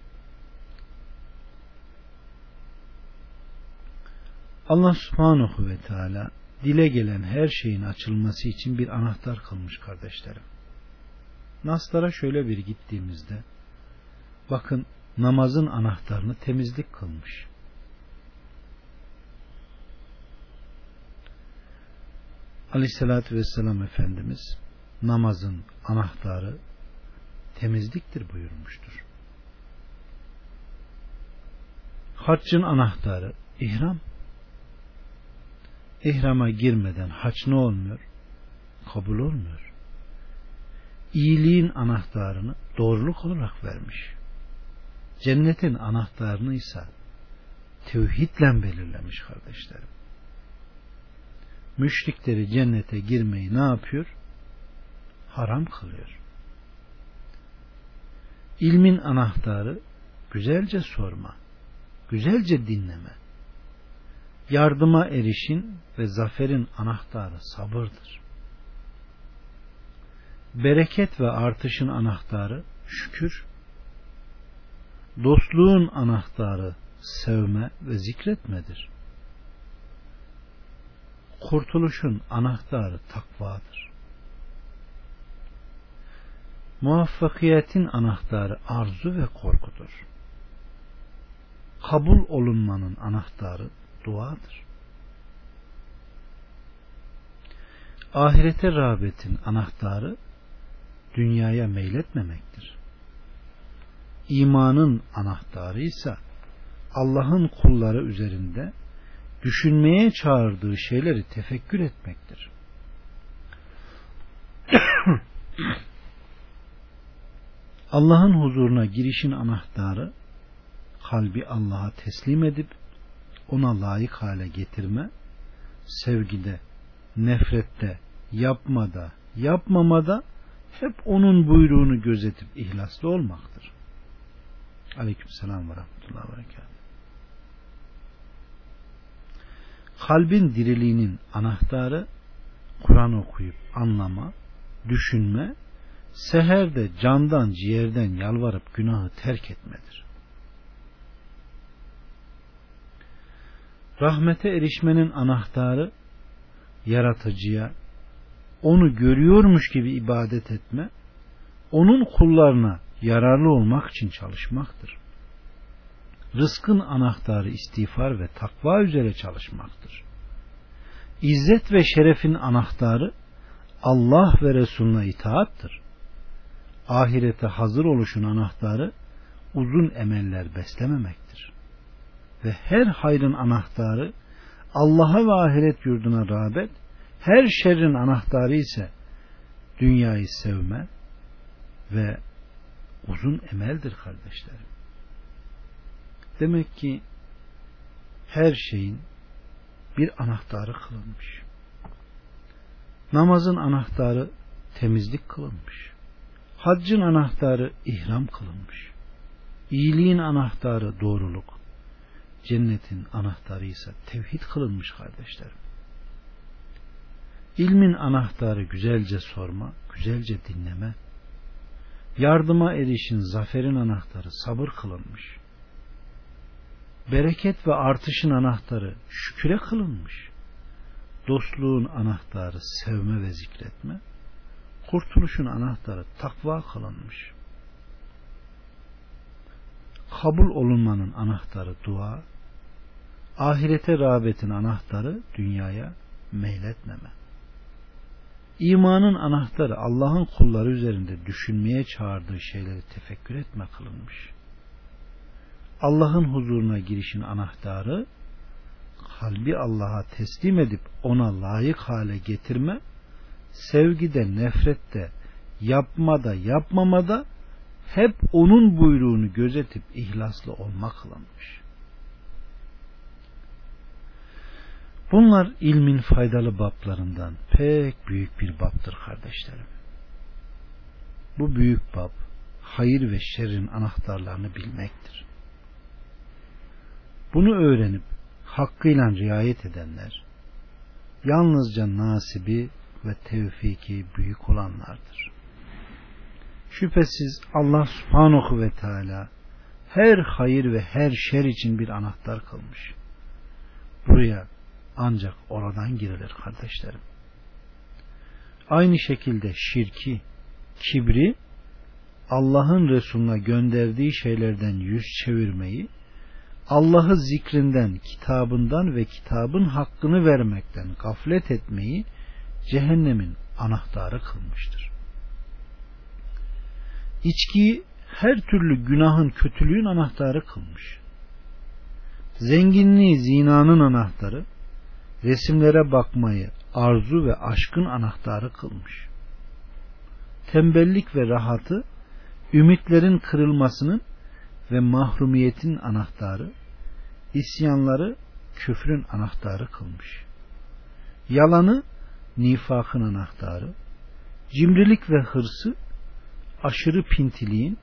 Allah subhanahu ve teala dile gelen her şeyin açılması için bir anahtar kılmış kardeşlerim. Naslara şöyle bir gittiğimizde bakın namazın anahtarını temizlik kılmış. Aleyhissalatü vesselam Efendimiz namazın anahtarı temizliktir buyurmuştur. Haccın anahtarı ihram. İhrama girmeden haç ne olmuyor? Kabul olmuyor. İyiliğin anahtarını doğruluk olarak vermiş. Cennetin anahtarını ise tevhidle belirlemiş kardeşlerim müşrikleri cennete girmeyi ne yapıyor? Haram kılıyor. İlmin anahtarı güzelce sorma, güzelce dinleme. Yardıma erişin ve zaferin anahtarı sabırdır. Bereket ve artışın anahtarı şükür. Dostluğun anahtarı sevme ve zikretmedir kurtuluşun anahtarı takvadır. Muvaffakiyetin anahtarı arzu ve korkudur. Kabul olunmanın anahtarı duadır. Ahirete rağbetin anahtarı dünyaya meyletmemektir. İmanın anahtarı ise Allah'ın kulları üzerinde düşünmeye çağırdığı şeyleri tefekkür etmektir. Allah'ın huzuruna girişin anahtarı kalbi Allah'a teslim edip ona layık hale getirme, sevgide, nefrette, yapmada, yapmamada hep onun buyruğunu gözetip ihlaslı olmaktır. Aleyküm selam ve rahmetullahi ve. Kalbin diriliğinin anahtarı Kur'an okuyup anlama, düşünme, seherde candan ciğerden yalvarıp günahı terk etmedir. Rahmete erişmenin anahtarı yaratıcıya onu görüyormuş gibi ibadet etme, onun kullarına yararlı olmak için çalışmaktır. Rızkın anahtarı istiğfar ve takva üzere çalışmaktır. İzzet ve şerefin anahtarı Allah ve Resulüne itaattır. Ahirete hazır oluşun anahtarı uzun emeller beslememektir. Ve her hayrın anahtarı Allah'a ve ahiret yurduna rağbet, her şerrin anahtarı ise dünyayı sevme ve uzun emeldir kardeşlerim. Demek ki her şeyin bir anahtarı kılınmış. Namazın anahtarı temizlik kılınmış. Haccın anahtarı ihram kılınmış. İyiliğin anahtarı doğruluk. Cennetin anahtarı ise tevhid kılınmış kardeşlerim. İlmin anahtarı güzelce sorma, güzelce dinleme. Yardıma erişin zaferin anahtarı sabır kılınmış. Bereket ve artışın anahtarı şüküre kılınmış. Dostluğun anahtarı sevme ve zikretme. Kurtuluşun anahtarı takva kılınmış. Kabul olunmanın anahtarı dua. Ahirete rağbetin anahtarı dünyaya meyletmeme. İmanın anahtarı Allah'ın kulları üzerinde düşünmeye çağırdığı şeyleri tefekkür etme kılınmış. Allah'ın huzuruna girişin anahtarı kalbi Allah'a teslim edip ona layık hale getirme, sevgide, nefrette, yapmada, yapmamada hep onun buyruğunu gözetip ihlaslı olmak kılınmış. Bunlar ilmin faydalı bablarından pek büyük bir babdır kardeşlerim. Bu büyük bab hayır ve şerrin anahtarlarını bilmektir. Bunu öğrenip hakkıyla riayet edenler yalnızca nasibi ve tevfiki büyük olanlardır. Şüphesiz Allah subhanahu ve teala her hayır ve her şer için bir anahtar kılmış. Buraya ancak oradan girilir kardeşlerim. Aynı şekilde şirki, kibri, Allah'ın Resulüne gönderdiği şeylerden yüz çevirmeyi, Allah'ı zikrinden, kitabından ve kitabın hakkını vermekten gaflet etmeyi cehennemin anahtarı kılmıştır. İçkiyi her türlü günahın, kötülüğün anahtarı kılmış. Zenginliği zinanın anahtarı, resimlere bakmayı arzu ve aşkın anahtarı kılmış. Tembellik ve rahatı ümitlerin kırılmasının ve mahrumiyetin anahtarı, isyanları küfrün anahtarı kılmış. Yalanı nifakın anahtarı, cimrilik ve hırsı aşırı pintiliğin,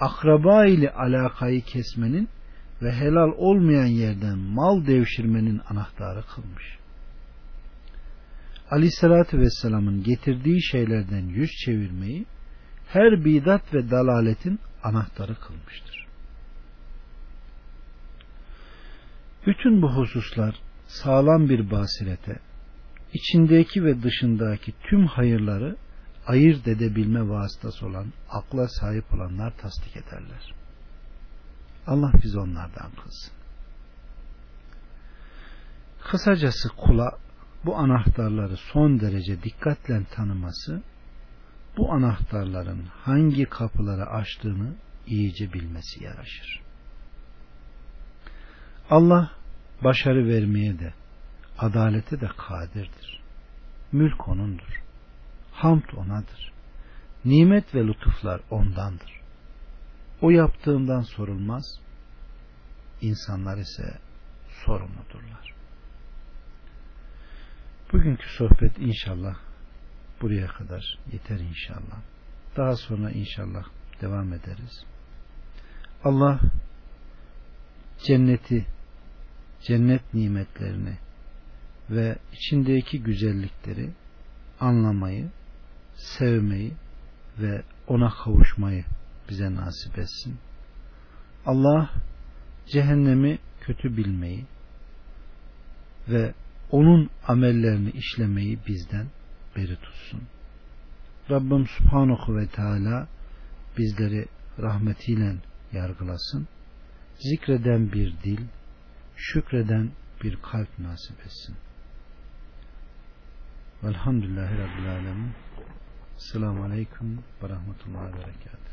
akraba ile alakayı kesmenin ve helal olmayan yerden mal devşirmenin anahtarı kılmış. Aleyhissalatü Vesselam'ın getirdiği şeylerden yüz çevirmeyi her bidat ve dalaletin anahtarı kılmıştır. Bütün bu hususlar sağlam bir basirete, içindeki ve dışındaki tüm hayırları ayırt edebilme vasıtası olan akla sahip olanlar tasdik ederler. Allah biz onlardan kılsın. Kısacası kula bu anahtarları son derece dikkatle tanıması, bu anahtarların hangi kapıları açtığını iyice bilmesi yaraşır. Allah başarı vermeye de, adalete de kadirdir. Mülk O'nundur. Hamd O'nadır. Nimet ve lütuflar O'ndandır. O yaptığından sorulmaz, insanlar ise sorumludurlar. Bugünkü sohbet inşallah buraya kadar yeter inşallah. Daha sonra inşallah devam ederiz. Allah cenneti, cennet nimetlerini ve içindeki güzellikleri anlamayı, sevmeyi ve ona kavuşmayı bize nasip etsin. Allah cehennemi kötü bilmeyi ve onun amellerini işlemeyi bizden beri tutsun. Rabbim Subhanahu ve Teala bizleri rahmetiyle yargılasın. Zikreden bir dil, şükreden bir kalp nasip etsin. Velhamdülillahi Rabbil Alemin. Selamun Aleyküm ve Rahmetullahi ve Berekatuhu.